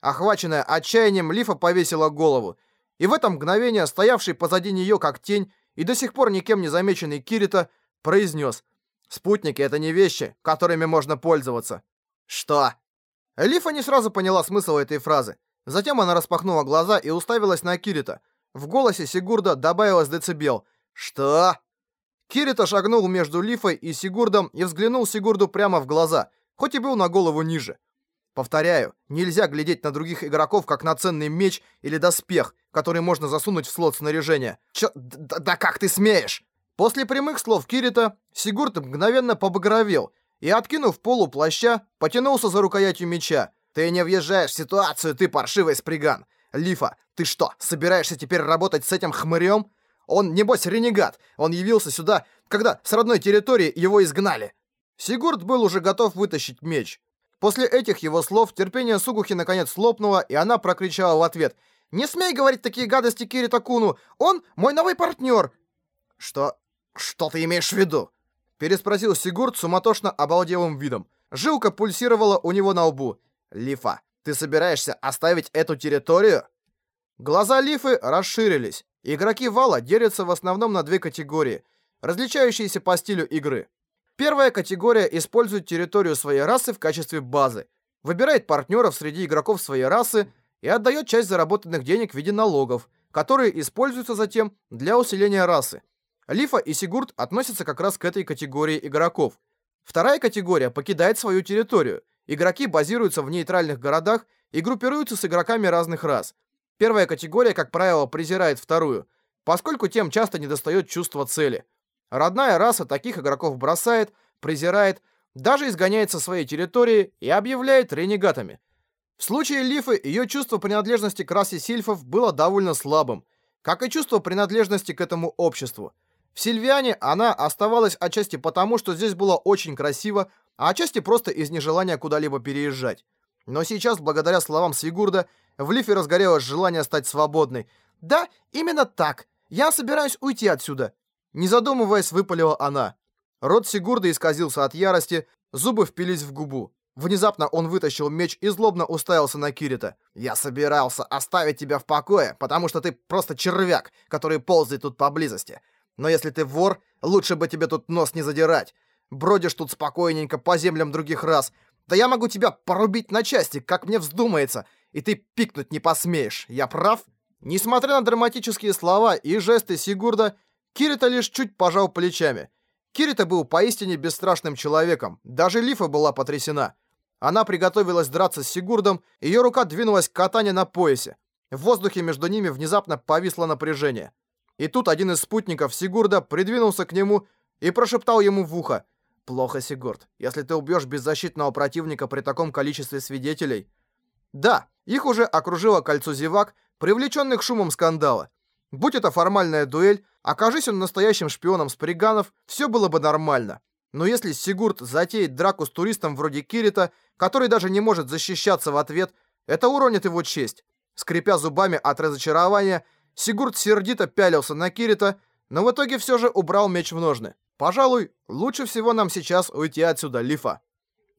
Охваченная отчаянием, Лифа повесила голову. И в это мгновение стоявший позади нее как тень и до сих пор никем не замеченный Кирита произнес «Спутники — это не вещи, которыми можно пользоваться». «Что?» Лифа не сразу поняла смысл этой фразы. Затем она распахнула глаза и уставилась на Кирита. В голосе Сигурда добавилось децибел. «Что?» Кирита шагнул между Лифой и Сигурдом и взглянул Сигурду прямо в глаза, хоть и был на голову ниже. Повторяю, нельзя глядеть на других игроков как на ценный меч или доспех, который можно засунуть в слот снаряжения. Чё? Да, да как ты смеешь? После прямых слов Кирита, Сигурд мгновенно побагровел и, откинув полу плаща, потянулся за рукоятью меча. «Ты не въезжаешь в ситуацию, ты паршивый сприган! Лифа, ты что, собираешься теперь работать с этим хмырем? Он, небось, ренегат. Он явился сюда, когда с родной территории его изгнали». Сигурд был уже готов вытащить меч. После этих его слов терпение Сугухи наконец лопнуло, и она прокричала в ответ. «Не смей говорить такие гадости Кирита Куну! Он мой новый партнер!» «Что? Что ты имеешь в виду?» Переспросил Сигурд суматошно обалделым видом. Жилка пульсировала у него на лбу. «Лифа, ты собираешься оставить эту территорию?» Глаза Лифы расширились. Игроки Вала делятся в основном на две категории, различающиеся по стилю игры. Первая категория использует территорию своей расы в качестве базы, выбирает партнеров среди игроков своей расы и отдает часть заработанных денег в виде налогов, которые используются затем для усиления расы. Лифа и Сигурд относятся как раз к этой категории игроков. Вторая категория покидает свою территорию. Игроки базируются в нейтральных городах и группируются с игроками разных рас. Первая категория, как правило, презирает вторую, поскольку тем часто недостает чувства цели. Родная раса таких игроков бросает, презирает, даже изгоняет со своей территории и объявляет ренегатами. В случае Лифы ее чувство принадлежности к расе сильфов было довольно слабым, как и чувство принадлежности к этому обществу. В Сильвиане она оставалась отчасти потому, что здесь было очень красиво, а отчасти просто из нежелания куда-либо переезжать. Но сейчас, благодаря словам Свигурда, в Лифе разгорелось желание стать свободной. «Да, именно так. Я собираюсь уйти отсюда». Не задумываясь, выпалила она. Рот Сигурда исказился от ярости, зубы впились в губу. Внезапно он вытащил меч и злобно уставился на Кирита. «Я собирался оставить тебя в покое, потому что ты просто червяк, который ползает тут поблизости. Но если ты вор, лучше бы тебе тут нос не задирать. Бродишь тут спокойненько по землям других рас. Да я могу тебя порубить на части, как мне вздумается, и ты пикнуть не посмеешь. Я прав?» Несмотря на драматические слова и жесты Сигурда, Кирита лишь чуть пожал плечами. Кирита был поистине бесстрашным человеком. Даже Лифа была потрясена. Она приготовилась драться с Сигурдом, ее рука двинулась к катане на поясе. В воздухе между ними внезапно повисло напряжение. И тут один из спутников Сигурда придвинулся к нему и прошептал ему в ухо. «Плохо, Сигурд. Если ты убьешь беззащитного противника при таком количестве свидетелей...» Да, их уже окружило кольцо зевак, привлеченных шумом скандала. Будь это формальная дуэль, окажись он настоящим шпионом Сприганов, все было бы нормально. Но если Сигурд затеет драку с туристом вроде Кирита, который даже не может защищаться в ответ, это уронит его честь. Скрипя зубами от разочарования, Сигурд сердито пялился на Кирита, но в итоге все же убрал меч в ножны. Пожалуй, лучше всего нам сейчас уйти отсюда, Лифа.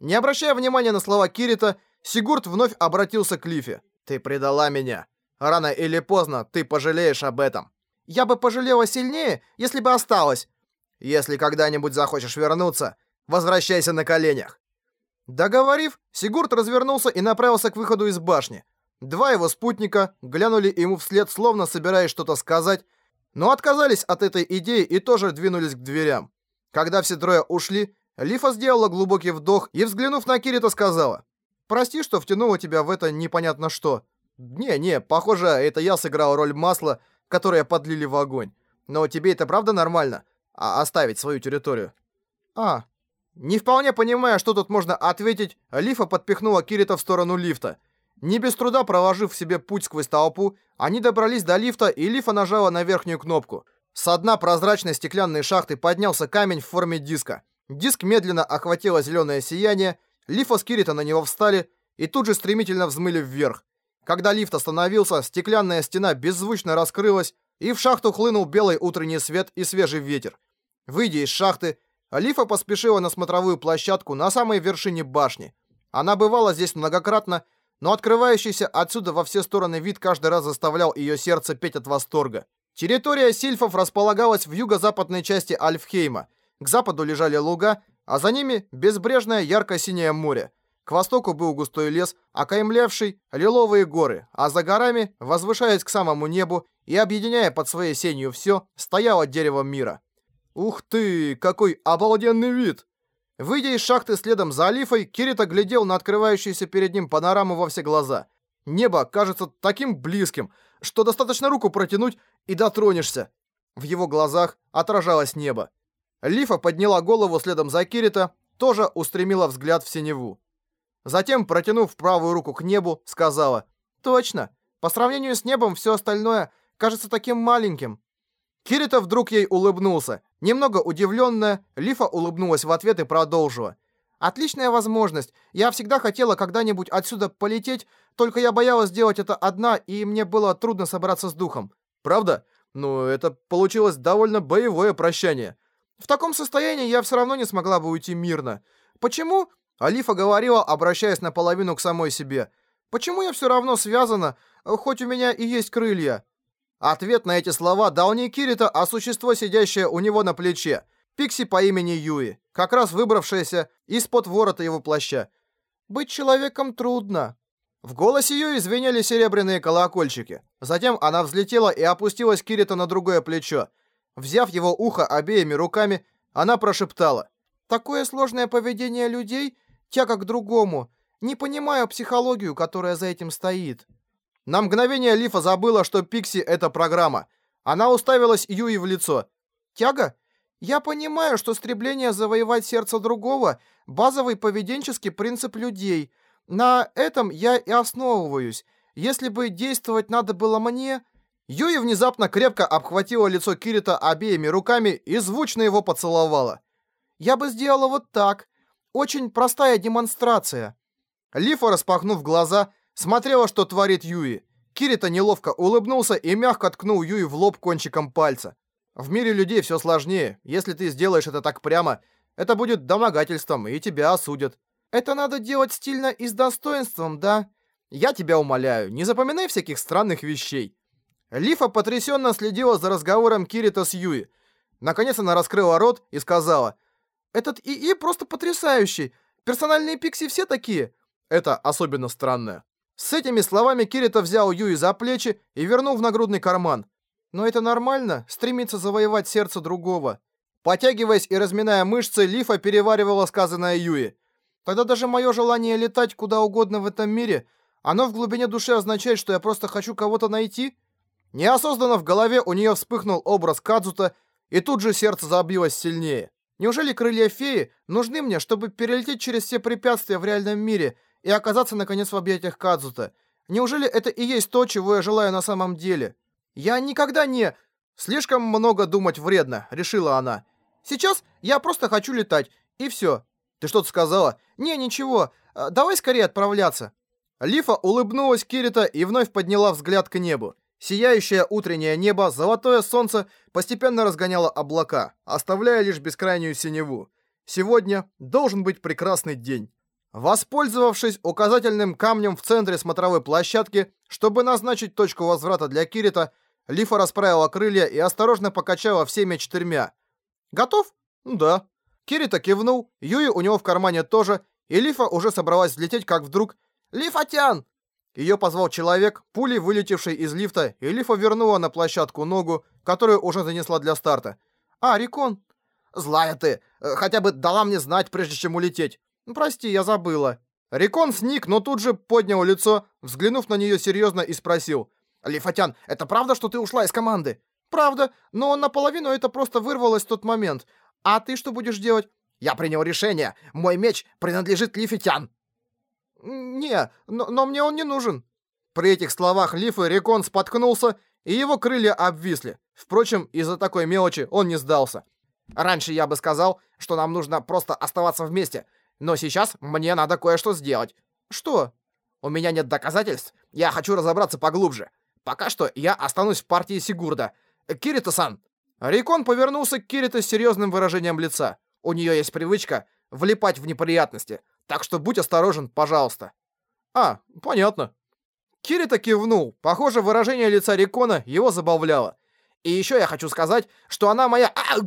Не обращая внимания на слова Кирита, Сигурд вновь обратился к Лифе. «Ты предала меня. Рано или поздно ты пожалеешь об этом». «Я бы пожалела сильнее, если бы осталась». «Если когда-нибудь захочешь вернуться, возвращайся на коленях». Договорив, Сигурд развернулся и направился к выходу из башни. Два его спутника глянули ему вслед, словно собираясь что-то сказать, но отказались от этой идеи и тоже двинулись к дверям. Когда все трое ушли, Лифа сделала глубокий вдох и, взглянув на Кирита, сказала, «Прости, что втянула тебя в это непонятно что. Не-не, похоже, это я сыграл роль масла, которое подлили в огонь. Но тебе это правда нормально? А оставить свою территорию?» «А...» Не вполне понимая, что тут можно ответить, Лифа подпихнула Кирита в сторону лифта. Не без труда проложив себе путь сквозь толпу, они добрались до лифта, и Лифа нажала на верхнюю кнопку. С дна прозрачной стеклянной шахты поднялся камень в форме диска. Диск медленно охватило зеленое сияние, Лифа с Кирита на него встали и тут же стремительно взмыли вверх. Когда лифт остановился, стеклянная стена беззвучно раскрылась, и в шахту хлынул белый утренний свет и свежий ветер. Выйдя из шахты, Лифа поспешила на смотровую площадку на самой вершине башни. Она бывала здесь многократно, но открывающийся отсюда во все стороны вид каждый раз заставлял ее сердце петь от восторга. Территория сильфов располагалась в юго-западной части Альфхейма. К западу лежали луга, а за ними безбрежное ярко-синее море. К востоку был густой лес, окаймлявший лиловые горы, а за горами, возвышаясь к самому небу и объединяя под своей сенью все, стояло дерево мира. Ух ты, какой обалденный вид! Выйдя из шахты следом за Алифой, Кирита глядел на открывающуюся перед ним панораму во все глаза. Небо кажется таким близким, что достаточно руку протянуть и дотронешься. В его глазах отражалось небо. Лифа подняла голову следом за Кирита, тоже устремила взгляд в синеву. Затем, протянув правую руку к небу, сказала «Точно, по сравнению с небом все остальное кажется таким маленьким». Кирита вдруг ей улыбнулся. Немного удивленная, Лифа улыбнулась в ответ и продолжила. «Отличная возможность. Я всегда хотела когда-нибудь отсюда полететь, только я боялась сделать это одна, и мне было трудно собраться с духом». «Правда? Ну, это получилось довольно боевое прощание. В таком состоянии я все равно не смогла бы уйти мирно. Почему?» Алифа говорила, обращаясь наполовину к самой себе. «Почему я все равно связана, хоть у меня и есть крылья?» Ответ на эти слова дал не Кирита, а существо, сидящее у него на плече. Пикси по имени Юи, как раз выбравшаяся из-под ворота его плаща. «Быть человеком трудно». В голосе Юи звенели серебряные колокольчики. Затем она взлетела и опустилась Кирита на другое плечо. Взяв его ухо обеими руками, она прошептала. «Такое сложное поведение людей, тяга к другому. Не понимаю психологию, которая за этим стоит». На мгновение Лифа забыла, что Пикси — это программа. Она уставилась Юи в лицо. «Тяга? Я понимаю, что стремление завоевать сердце другого — базовый поведенческий принцип людей. На этом я и основываюсь. Если бы действовать надо было мне...» Юи внезапно крепко обхватила лицо Кирита обеими руками и звучно его поцеловала. «Я бы сделала вот так. Очень простая демонстрация». Лифа, распахнув глаза, смотрела, что творит Юи. Кирита неловко улыбнулся и мягко ткнул Юи в лоб кончиком пальца. В мире людей все сложнее. Если ты сделаешь это так прямо, это будет домогательством, и тебя осудят. Это надо делать стильно и с достоинством, да? Я тебя умоляю, не запоминай всяких странных вещей. Лифа потрясенно следила за разговором Кирита с Юи. Наконец она раскрыла рот и сказала, «Этот ИИ просто потрясающий. Персональные пикси все такие». Это особенно странное. С этими словами Кирита взял Юи за плечи и вернул в нагрудный карман. Но это нормально, стремиться завоевать сердце другого. Потягиваясь и разминая мышцы, Лифа переваривала сказанное Юи. Тогда даже мое желание летать куда угодно в этом мире, оно в глубине души означает, что я просто хочу кого-то найти? Неосознанно в голове у нее вспыхнул образ Кадзута, и тут же сердце забилось сильнее. Неужели крылья феи нужны мне, чтобы перелететь через все препятствия в реальном мире и оказаться наконец в объятиях Кадзута. Неужели это и есть то, чего я желаю на самом деле? Я никогда не... Слишком много думать вредно, решила она. Сейчас я просто хочу летать, и все. Ты что-то сказала? Не, ничего. А, давай скорее отправляться. Лифа улыбнулась Кирита и вновь подняла взгляд к небу. Сияющее утреннее небо, золотое солнце постепенно разгоняло облака, оставляя лишь бескрайнюю синеву. Сегодня должен быть прекрасный день. Воспользовавшись указательным камнем в центре смотровой площадки, чтобы назначить точку возврата для Кирита, Лифа расправила крылья и осторожно покачала всеми четырьмя. «Готов?» «Да». Кирита кивнул, Юи у него в кармане тоже, и Лифа уже собралась взлететь, как вдруг... «Лифатян!» Ее позвал человек, пулей вылетевший из лифта, и Лифа вернула на площадку ногу, которую уже занесла для старта. «А, Рикон!» «Злая ты! Хотя бы дала мне знать, прежде чем улететь!» «Прости, я забыла». Рикон сник, но тут же поднял лицо, взглянув на нее серьезно и спросил. «Лифатян, это правда, что ты ушла из команды?» «Правда, но наполовину это просто вырвалось в тот момент. А ты что будешь делать?» «Я принял решение. Мой меч принадлежит Лифитян». «Не, но, но мне он не нужен». При этих словах Лифа Рикон споткнулся, и его крылья обвисли. Впрочем, из-за такой мелочи он не сдался. «Раньше я бы сказал, что нам нужно просто оставаться вместе, но сейчас мне надо кое-что сделать. Что? У меня нет доказательств. Я хочу разобраться поглубже. Пока что я останусь в партии Сигурда. Кирита-сан. Рейкон повернулся к Кирита с серьезным выражением лица. У нее есть привычка влипать в неприятности. Так что будь осторожен, пожалуйста. А, понятно. Кирита кивнул. Похоже, выражение лица Рикона его забавляло. И еще я хочу сказать, что она моя... А!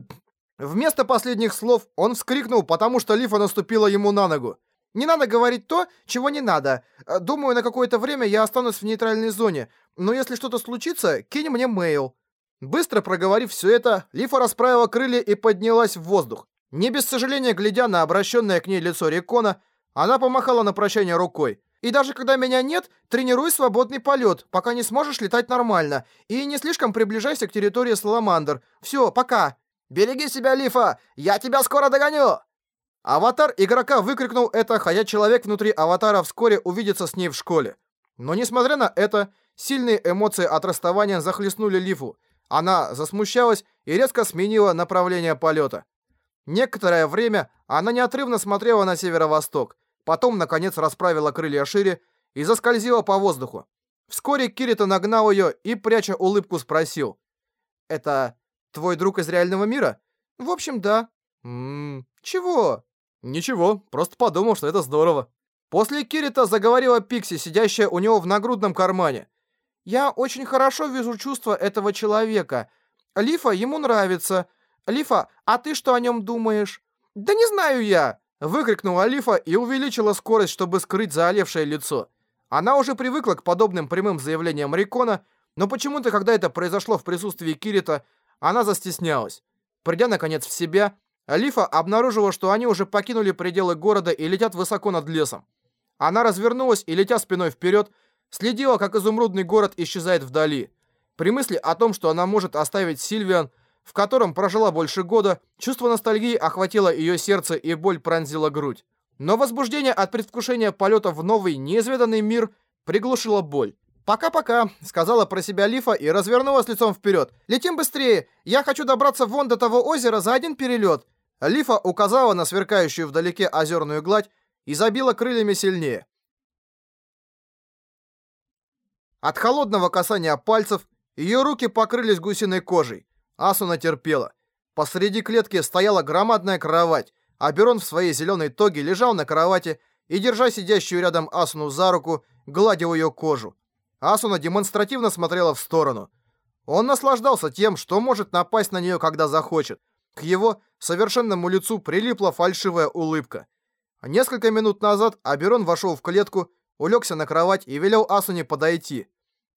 Вместо последних слов он вскрикнул, потому что Лифа наступила ему на ногу. «Не надо говорить то, чего не надо. Думаю, на какое-то время я останусь в нейтральной зоне, но если что-то случится, кинь мне мейл». Быстро проговорив все это, Лифа расправила крылья и поднялась в воздух. Не без сожаления глядя на обращенное к ней лицо Рикона, она помахала на прощание рукой. «И даже когда меня нет, тренируй свободный полет, пока не сможешь летать нормально, и не слишком приближайся к территории Саламандр. Все, пока!» «Береги себя, Лифа! Я тебя скоро догоню!» Аватар игрока выкрикнул это, хотя человек внутри аватара вскоре увидится с ней в школе. Но несмотря на это, сильные эмоции от расставания захлестнули Лифу. Она засмущалась и резко сменила направление полета. Некоторое время она неотрывно смотрела на северо-восток, потом, наконец, расправила крылья шире и заскользила по воздуху. Вскоре Кирита нагнал ее и, пряча улыбку, спросил. «Это Твой друг из реального мира? В общем, да. Ммм, чего? Ничего, просто подумал, что это здорово. После Кирита заговорила Пикси, сидящая у него в нагрудном кармане. Я очень хорошо вижу чувства этого человека. Лифа ему нравится. Лифа, а ты что о нем думаешь? Да не знаю я! Выкрикнула Лифа и увеличила скорость, чтобы скрыть заолевшее лицо. Она уже привыкла к подобным прямым заявлениям Рикона, но почему-то, когда это произошло в присутствии Кирита, она застеснялась. Придя, наконец, в себя, Алифа обнаружила, что они уже покинули пределы города и летят высоко над лесом. Она развернулась и, летя спиной вперед, следила, как изумрудный город исчезает вдали. При мысли о том, что она может оставить Сильвиан, в котором прожила больше года, чувство ностальгии охватило ее сердце и боль пронзила грудь. Но возбуждение от предвкушения полета в новый, неизведанный мир приглушило боль. «Пока-пока», — сказала про себя Лифа и развернулась лицом вперед. «Летим быстрее! Я хочу добраться вон до того озера за один перелет!» Лифа указала на сверкающую вдалеке озерную гладь и забила крыльями сильнее. От холодного касания пальцев ее руки покрылись гусиной кожей. Асуна терпела. Посреди клетки стояла громадная кровать, а Берон в своей зеленой тоге лежал на кровати и, держа сидящую рядом Асуну за руку, гладил ее кожу. Асуна демонстративно смотрела в сторону. Он наслаждался тем, что может напасть на нее, когда захочет. К его совершенному лицу прилипла фальшивая улыбка. Несколько минут назад Аберон вошел в клетку, улегся на кровать и велел Асуне подойти.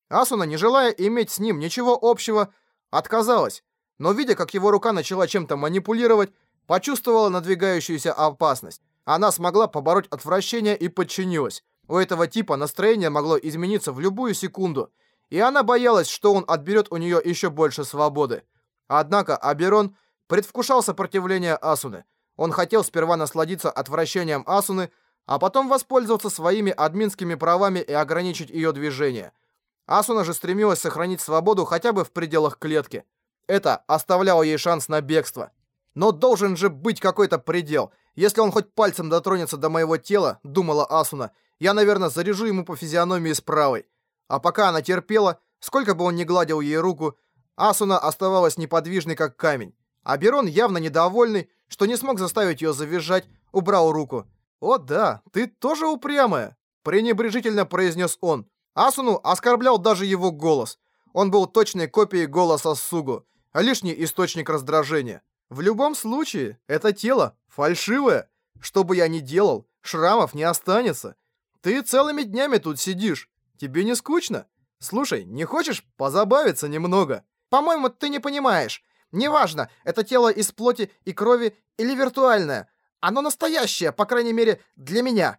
Асуна, не желая иметь с ним ничего общего, отказалась, но видя, как его рука начала чем-то манипулировать, почувствовала надвигающуюся опасность. Она смогла побороть отвращение и подчинилась. У этого типа настроение могло измениться в любую секунду, и она боялась, что он отберет у нее еще больше свободы. Однако Аберон предвкушал сопротивление Асуны. Он хотел сперва насладиться отвращением Асуны, а потом воспользоваться своими админскими правами и ограничить ее движение. Асуна же стремилась сохранить свободу хотя бы в пределах клетки. Это оставляло ей шанс на бегство. Но должен же быть какой-то предел. Если он хоть пальцем дотронется до моего тела, думала Асуна, я, наверное, заряжу ему по физиономии с правой. А пока она терпела, сколько бы он ни гладил ей руку, Асуна оставалась неподвижной, как камень. А Берон, явно недовольный, что не смог заставить ее завизжать, убрал руку. «О да, ты тоже упрямая», — пренебрежительно произнес он. Асуну оскорблял даже его голос. Он был точной копией голоса Сугу, лишний источник раздражения. В любом случае, это тело фальшивое. Что бы я ни делал, шрамов не останется. Ты целыми днями тут сидишь. Тебе не скучно? Слушай, не хочешь позабавиться немного? По-моему, ты не понимаешь. Неважно, это тело из плоти и крови или виртуальное. Оно настоящее, по крайней мере, для меня.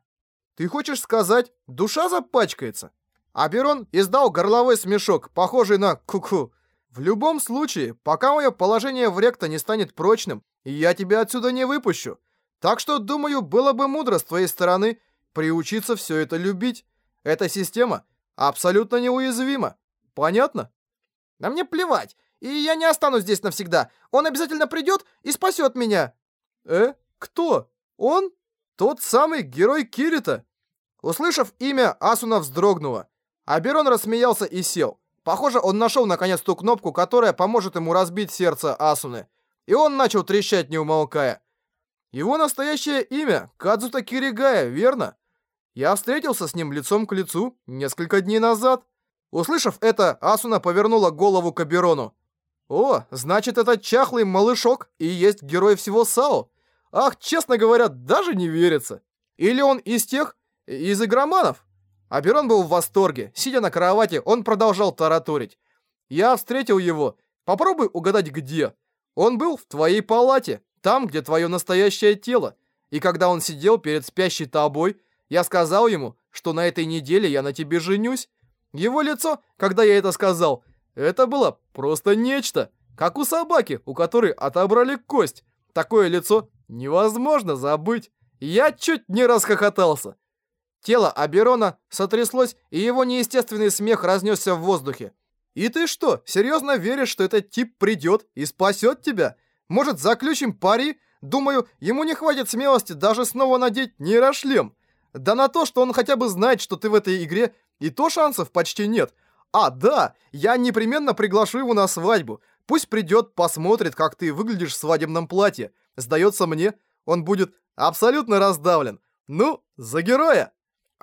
Ты хочешь сказать, душа запачкается? Аберон издал горловой смешок, похожий на куку. В любом случае, пока мое положение в ректа не станет прочным, я тебя отсюда не выпущу. Так что, думаю, было бы мудро с твоей стороны приучиться все это любить. Эта система абсолютно неуязвима. Понятно? Да мне плевать. И я не останусь здесь навсегда. Он обязательно придет и спасет меня. Э? Кто? Он? Тот самый герой Кирита. Услышав имя, Асуна вздрогнула. Аберон рассмеялся и сел. Похоже, он нашел наконец ту кнопку, которая поможет ему разбить сердце Асуны. И он начал трещать, не умолкая. Его настоящее имя Кадзута Киригая, верно? Я встретился с ним лицом к лицу несколько дней назад. Услышав это, Асуна повернула голову к Аберону. «О, значит, этот чахлый малышок и есть герой всего САО? Ах, честно говоря, даже не верится. Или он из тех, из игроманов?» Аберон был в восторге. Сидя на кровати, он продолжал тараторить. «Я встретил его. Попробуй угадать, где. Он был в твоей палате, там, где твое настоящее тело. И когда он сидел перед спящей тобой, я сказал ему, что на этой неделе я на тебе женюсь. Его лицо, когда я это сказал, это было просто нечто. Как у собаки, у которой отобрали кость. Такое лицо невозможно забыть. Я чуть не расхохотался. Тело Аберона сотряслось, и его неестественный смех разнесся в воздухе. «И ты что, серьезно веришь, что этот тип придет и спасет тебя? Может, заключим пари? Думаю, ему не хватит смелости даже снова надеть нейрошлем. Да на то, что он хотя бы знает, что ты в этой игре, и то шансов почти нет. А, да, я непременно приглашу его на свадьбу. Пусть придет, посмотрит, как ты выглядишь в свадебном платье. Сдается мне, он будет абсолютно раздавлен. Ну, за героя!»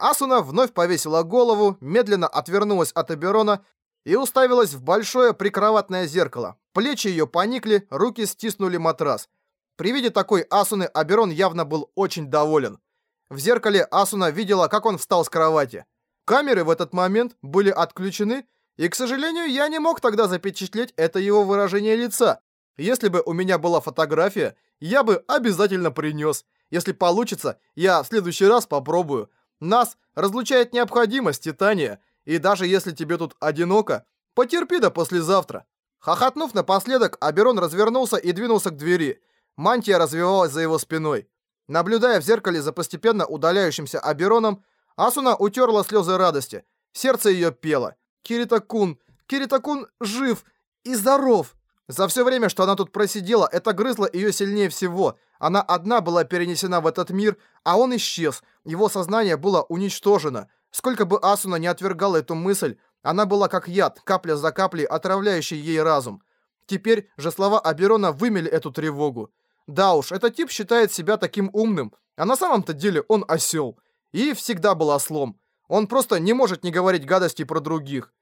Асуна вновь повесила голову, медленно отвернулась от Аберона и уставилась в большое прикроватное зеркало. Плечи ее поникли, руки стиснули матрас. При виде такой Асуны Аберон явно был очень доволен. В зеркале Асуна видела, как он встал с кровати. Камеры в этот момент были отключены, и, к сожалению, я не мог тогда запечатлеть это его выражение лица. Если бы у меня была фотография, я бы обязательно принес. Если получится, я в следующий раз попробую. Нас разлучает необходимость, Титания, и даже если тебе тут одиноко, потерпи до послезавтра. Хохотнув напоследок, Аберон развернулся и двинулся к двери. Мантия развивалась за его спиной. Наблюдая в зеркале за постепенно удаляющимся Абероном, Асуна утерла слезы радости. Сердце ее пело. Кирита-кун, Кирита-кун жив и здоров. За все время, что она тут просидела, это грызло ее сильнее всего. Она одна была перенесена в этот мир, а он исчез. Его сознание было уничтожено. Сколько бы Асуна не отвергала эту мысль, она была как яд, капля за каплей, отравляющий ей разум. Теперь же слова Аберона вымели эту тревогу. Да уж, этот тип считает себя таким умным, а на самом-то деле он осел. И всегда был ослом. Он просто не может не говорить гадостей про других.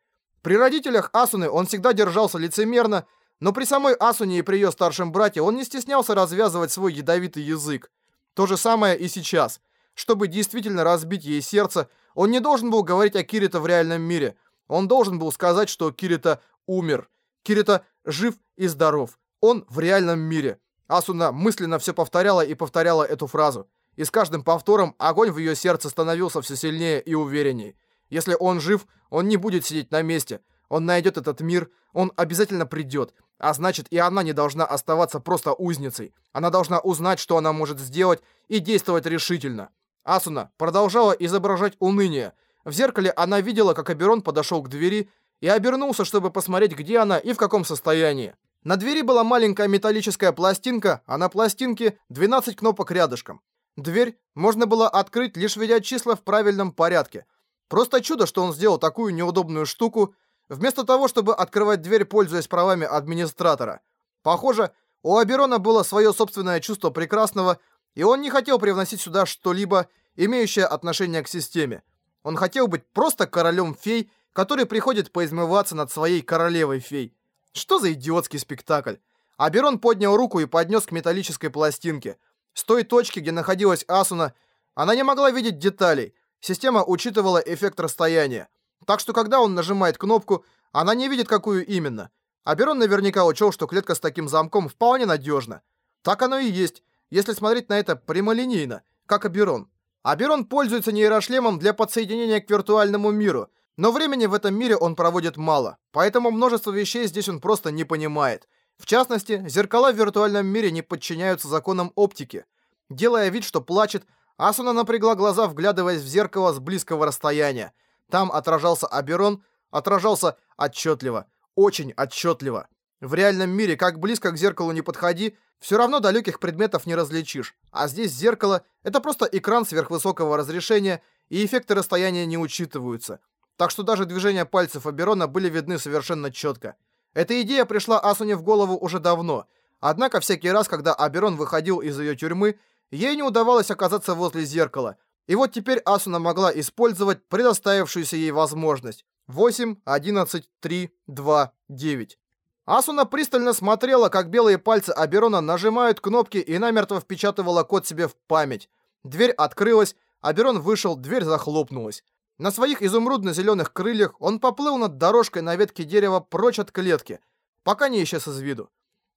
При родителях Асуны он всегда держался лицемерно, но при самой Асуне и при ее старшем брате он не стеснялся развязывать свой ядовитый язык. То же самое и сейчас. Чтобы действительно разбить ей сердце, он не должен был говорить о Кирита в реальном мире. Он должен был сказать, что Кирита умер. Кирита жив и здоров. Он в реальном мире. Асуна мысленно все повторяла и повторяла эту фразу. И с каждым повтором огонь в ее сердце становился все сильнее и увереннее. Если он жив, он не будет сидеть на месте. Он найдет этот мир, он обязательно придет. А значит, и она не должна оставаться просто узницей. Она должна узнать, что она может сделать, и действовать решительно. Асуна продолжала изображать уныние. В зеркале она видела, как Аберон подошел к двери и обернулся, чтобы посмотреть, где она и в каком состоянии. На двери была маленькая металлическая пластинка, а на пластинке 12 кнопок рядышком. Дверь можно было открыть, лишь введя числа в правильном порядке. Просто чудо, что он сделал такую неудобную штуку, вместо того, чтобы открывать дверь, пользуясь правами администратора. Похоже, у Аберона было свое собственное чувство прекрасного, и он не хотел привносить сюда что-либо, имеющее отношение к системе. Он хотел быть просто королем фей, который приходит поизмываться над своей королевой фей. Что за идиотский спектакль? Аберон поднял руку и поднес к металлической пластинке. С той точки, где находилась Асуна, она не могла видеть деталей. Система учитывала эффект расстояния. Так что, когда он нажимает кнопку, она не видит, какую именно. Аберон наверняка учел, что клетка с таким замком вполне надежна. Так оно и есть, если смотреть на это прямолинейно, как Аберон. Аберон пользуется нейрошлемом для подсоединения к виртуальному миру, но времени в этом мире он проводит мало, поэтому множество вещей здесь он просто не понимает. В частности, зеркала в виртуальном мире не подчиняются законам оптики. Делая вид, что плачет, Асуна напрягла глаза, вглядываясь в зеркало с близкого расстояния. Там отражался Аберон, отражался отчетливо, очень отчетливо. В реальном мире, как близко к зеркалу не подходи, все равно далеких предметов не различишь. А здесь зеркало — это просто экран сверхвысокого разрешения, и эффекты расстояния не учитываются так что даже движения пальцев Аберона были видны совершенно четко. Эта идея пришла Асуне в голову уже давно, однако всякий раз, когда Аберон выходил из ее тюрьмы, ей не удавалось оказаться возле зеркала. И вот теперь Асуна могла использовать предоставившуюся ей возможность. 8, 11, 3, 2, 9. Асуна пристально смотрела, как белые пальцы Аберона нажимают кнопки и намертво впечатывала код себе в память. Дверь открылась, Аберон вышел, дверь захлопнулась. На своих изумрудно-зеленых крыльях он поплыл над дорожкой на ветке дерева прочь от клетки, пока не исчез из виду.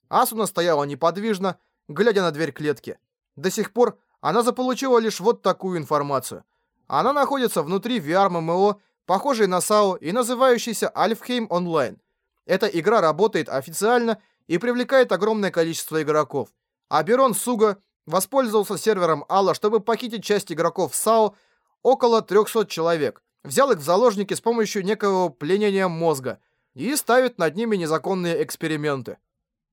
Асуна стояла неподвижно, глядя на дверь клетки. До сих пор она заполучила лишь вот такую информацию. Она находится внутри VR-ММО, похожей на САО и называющейся Альфхейм Онлайн. Эта игра работает официально и привлекает огромное количество игроков. А Берон Суга воспользовался сервером Алла, чтобы похитить часть игроков САО, около 300 человек, взял их в заложники с помощью некого пленения мозга и ставит над ними незаконные эксперименты.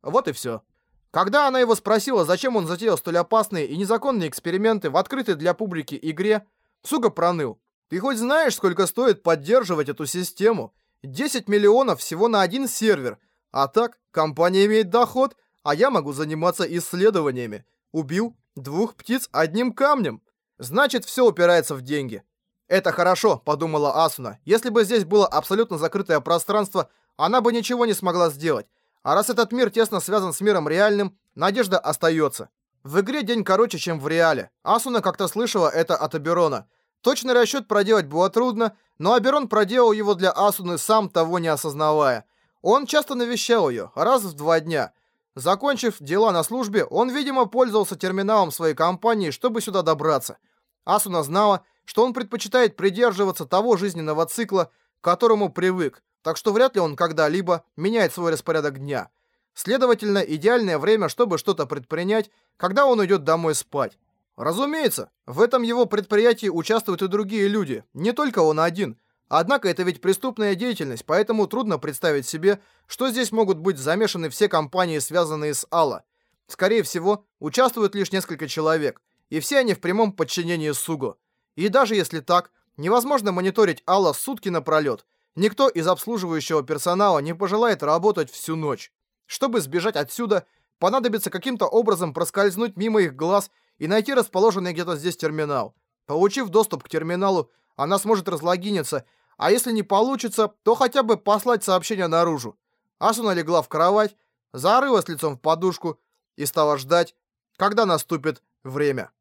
Вот и все. Когда она его спросила, зачем он затеял столь опасные и незаконные эксперименты в открытой для публики игре, Суга проныл. «Ты хоть знаешь, сколько стоит поддерживать эту систему? 10 миллионов всего на один сервер. А так, компания имеет доход, а я могу заниматься исследованиями. Убил двух птиц одним камнем. Значит, все упирается в деньги». «Это хорошо», — подумала Асуна. «Если бы здесь было абсолютно закрытое пространство, она бы ничего не смогла сделать. А раз этот мир тесно связан с миром реальным, надежда остается. В игре день короче, чем в реале. Асуна как-то слышала это от Аберона. Точный расчет проделать было трудно, но Аберон проделал его для Асуны, сам того не осознавая. Он часто навещал ее, раз в два дня. Закончив дела на службе, он, видимо, пользовался терминалом своей компании, чтобы сюда добраться. Асуна знала, что он предпочитает придерживаться того жизненного цикла, к которому привык, так что вряд ли он когда-либо меняет свой распорядок дня. Следовательно, идеальное время, чтобы что-то предпринять, когда он уйдет домой спать. Разумеется, в этом его предприятии участвуют и другие люди, не только он один. Однако это ведь преступная деятельность, поэтому трудно представить себе, что здесь могут быть замешаны все компании, связанные с Алла. Скорее всего, участвуют лишь несколько человек, и все они в прямом подчинении Суго. И даже если так, невозможно мониторить Алла сутки напролет – Никто из обслуживающего персонала не пожелает работать всю ночь. Чтобы сбежать отсюда, понадобится каким-то образом проскользнуть мимо их глаз и найти расположенный где-то здесь терминал. Получив доступ к терминалу, она сможет разлогиниться, а если не получится, то хотя бы послать сообщение наружу. Асуна легла в кровать, зарылась лицом в подушку и стала ждать, когда наступит время.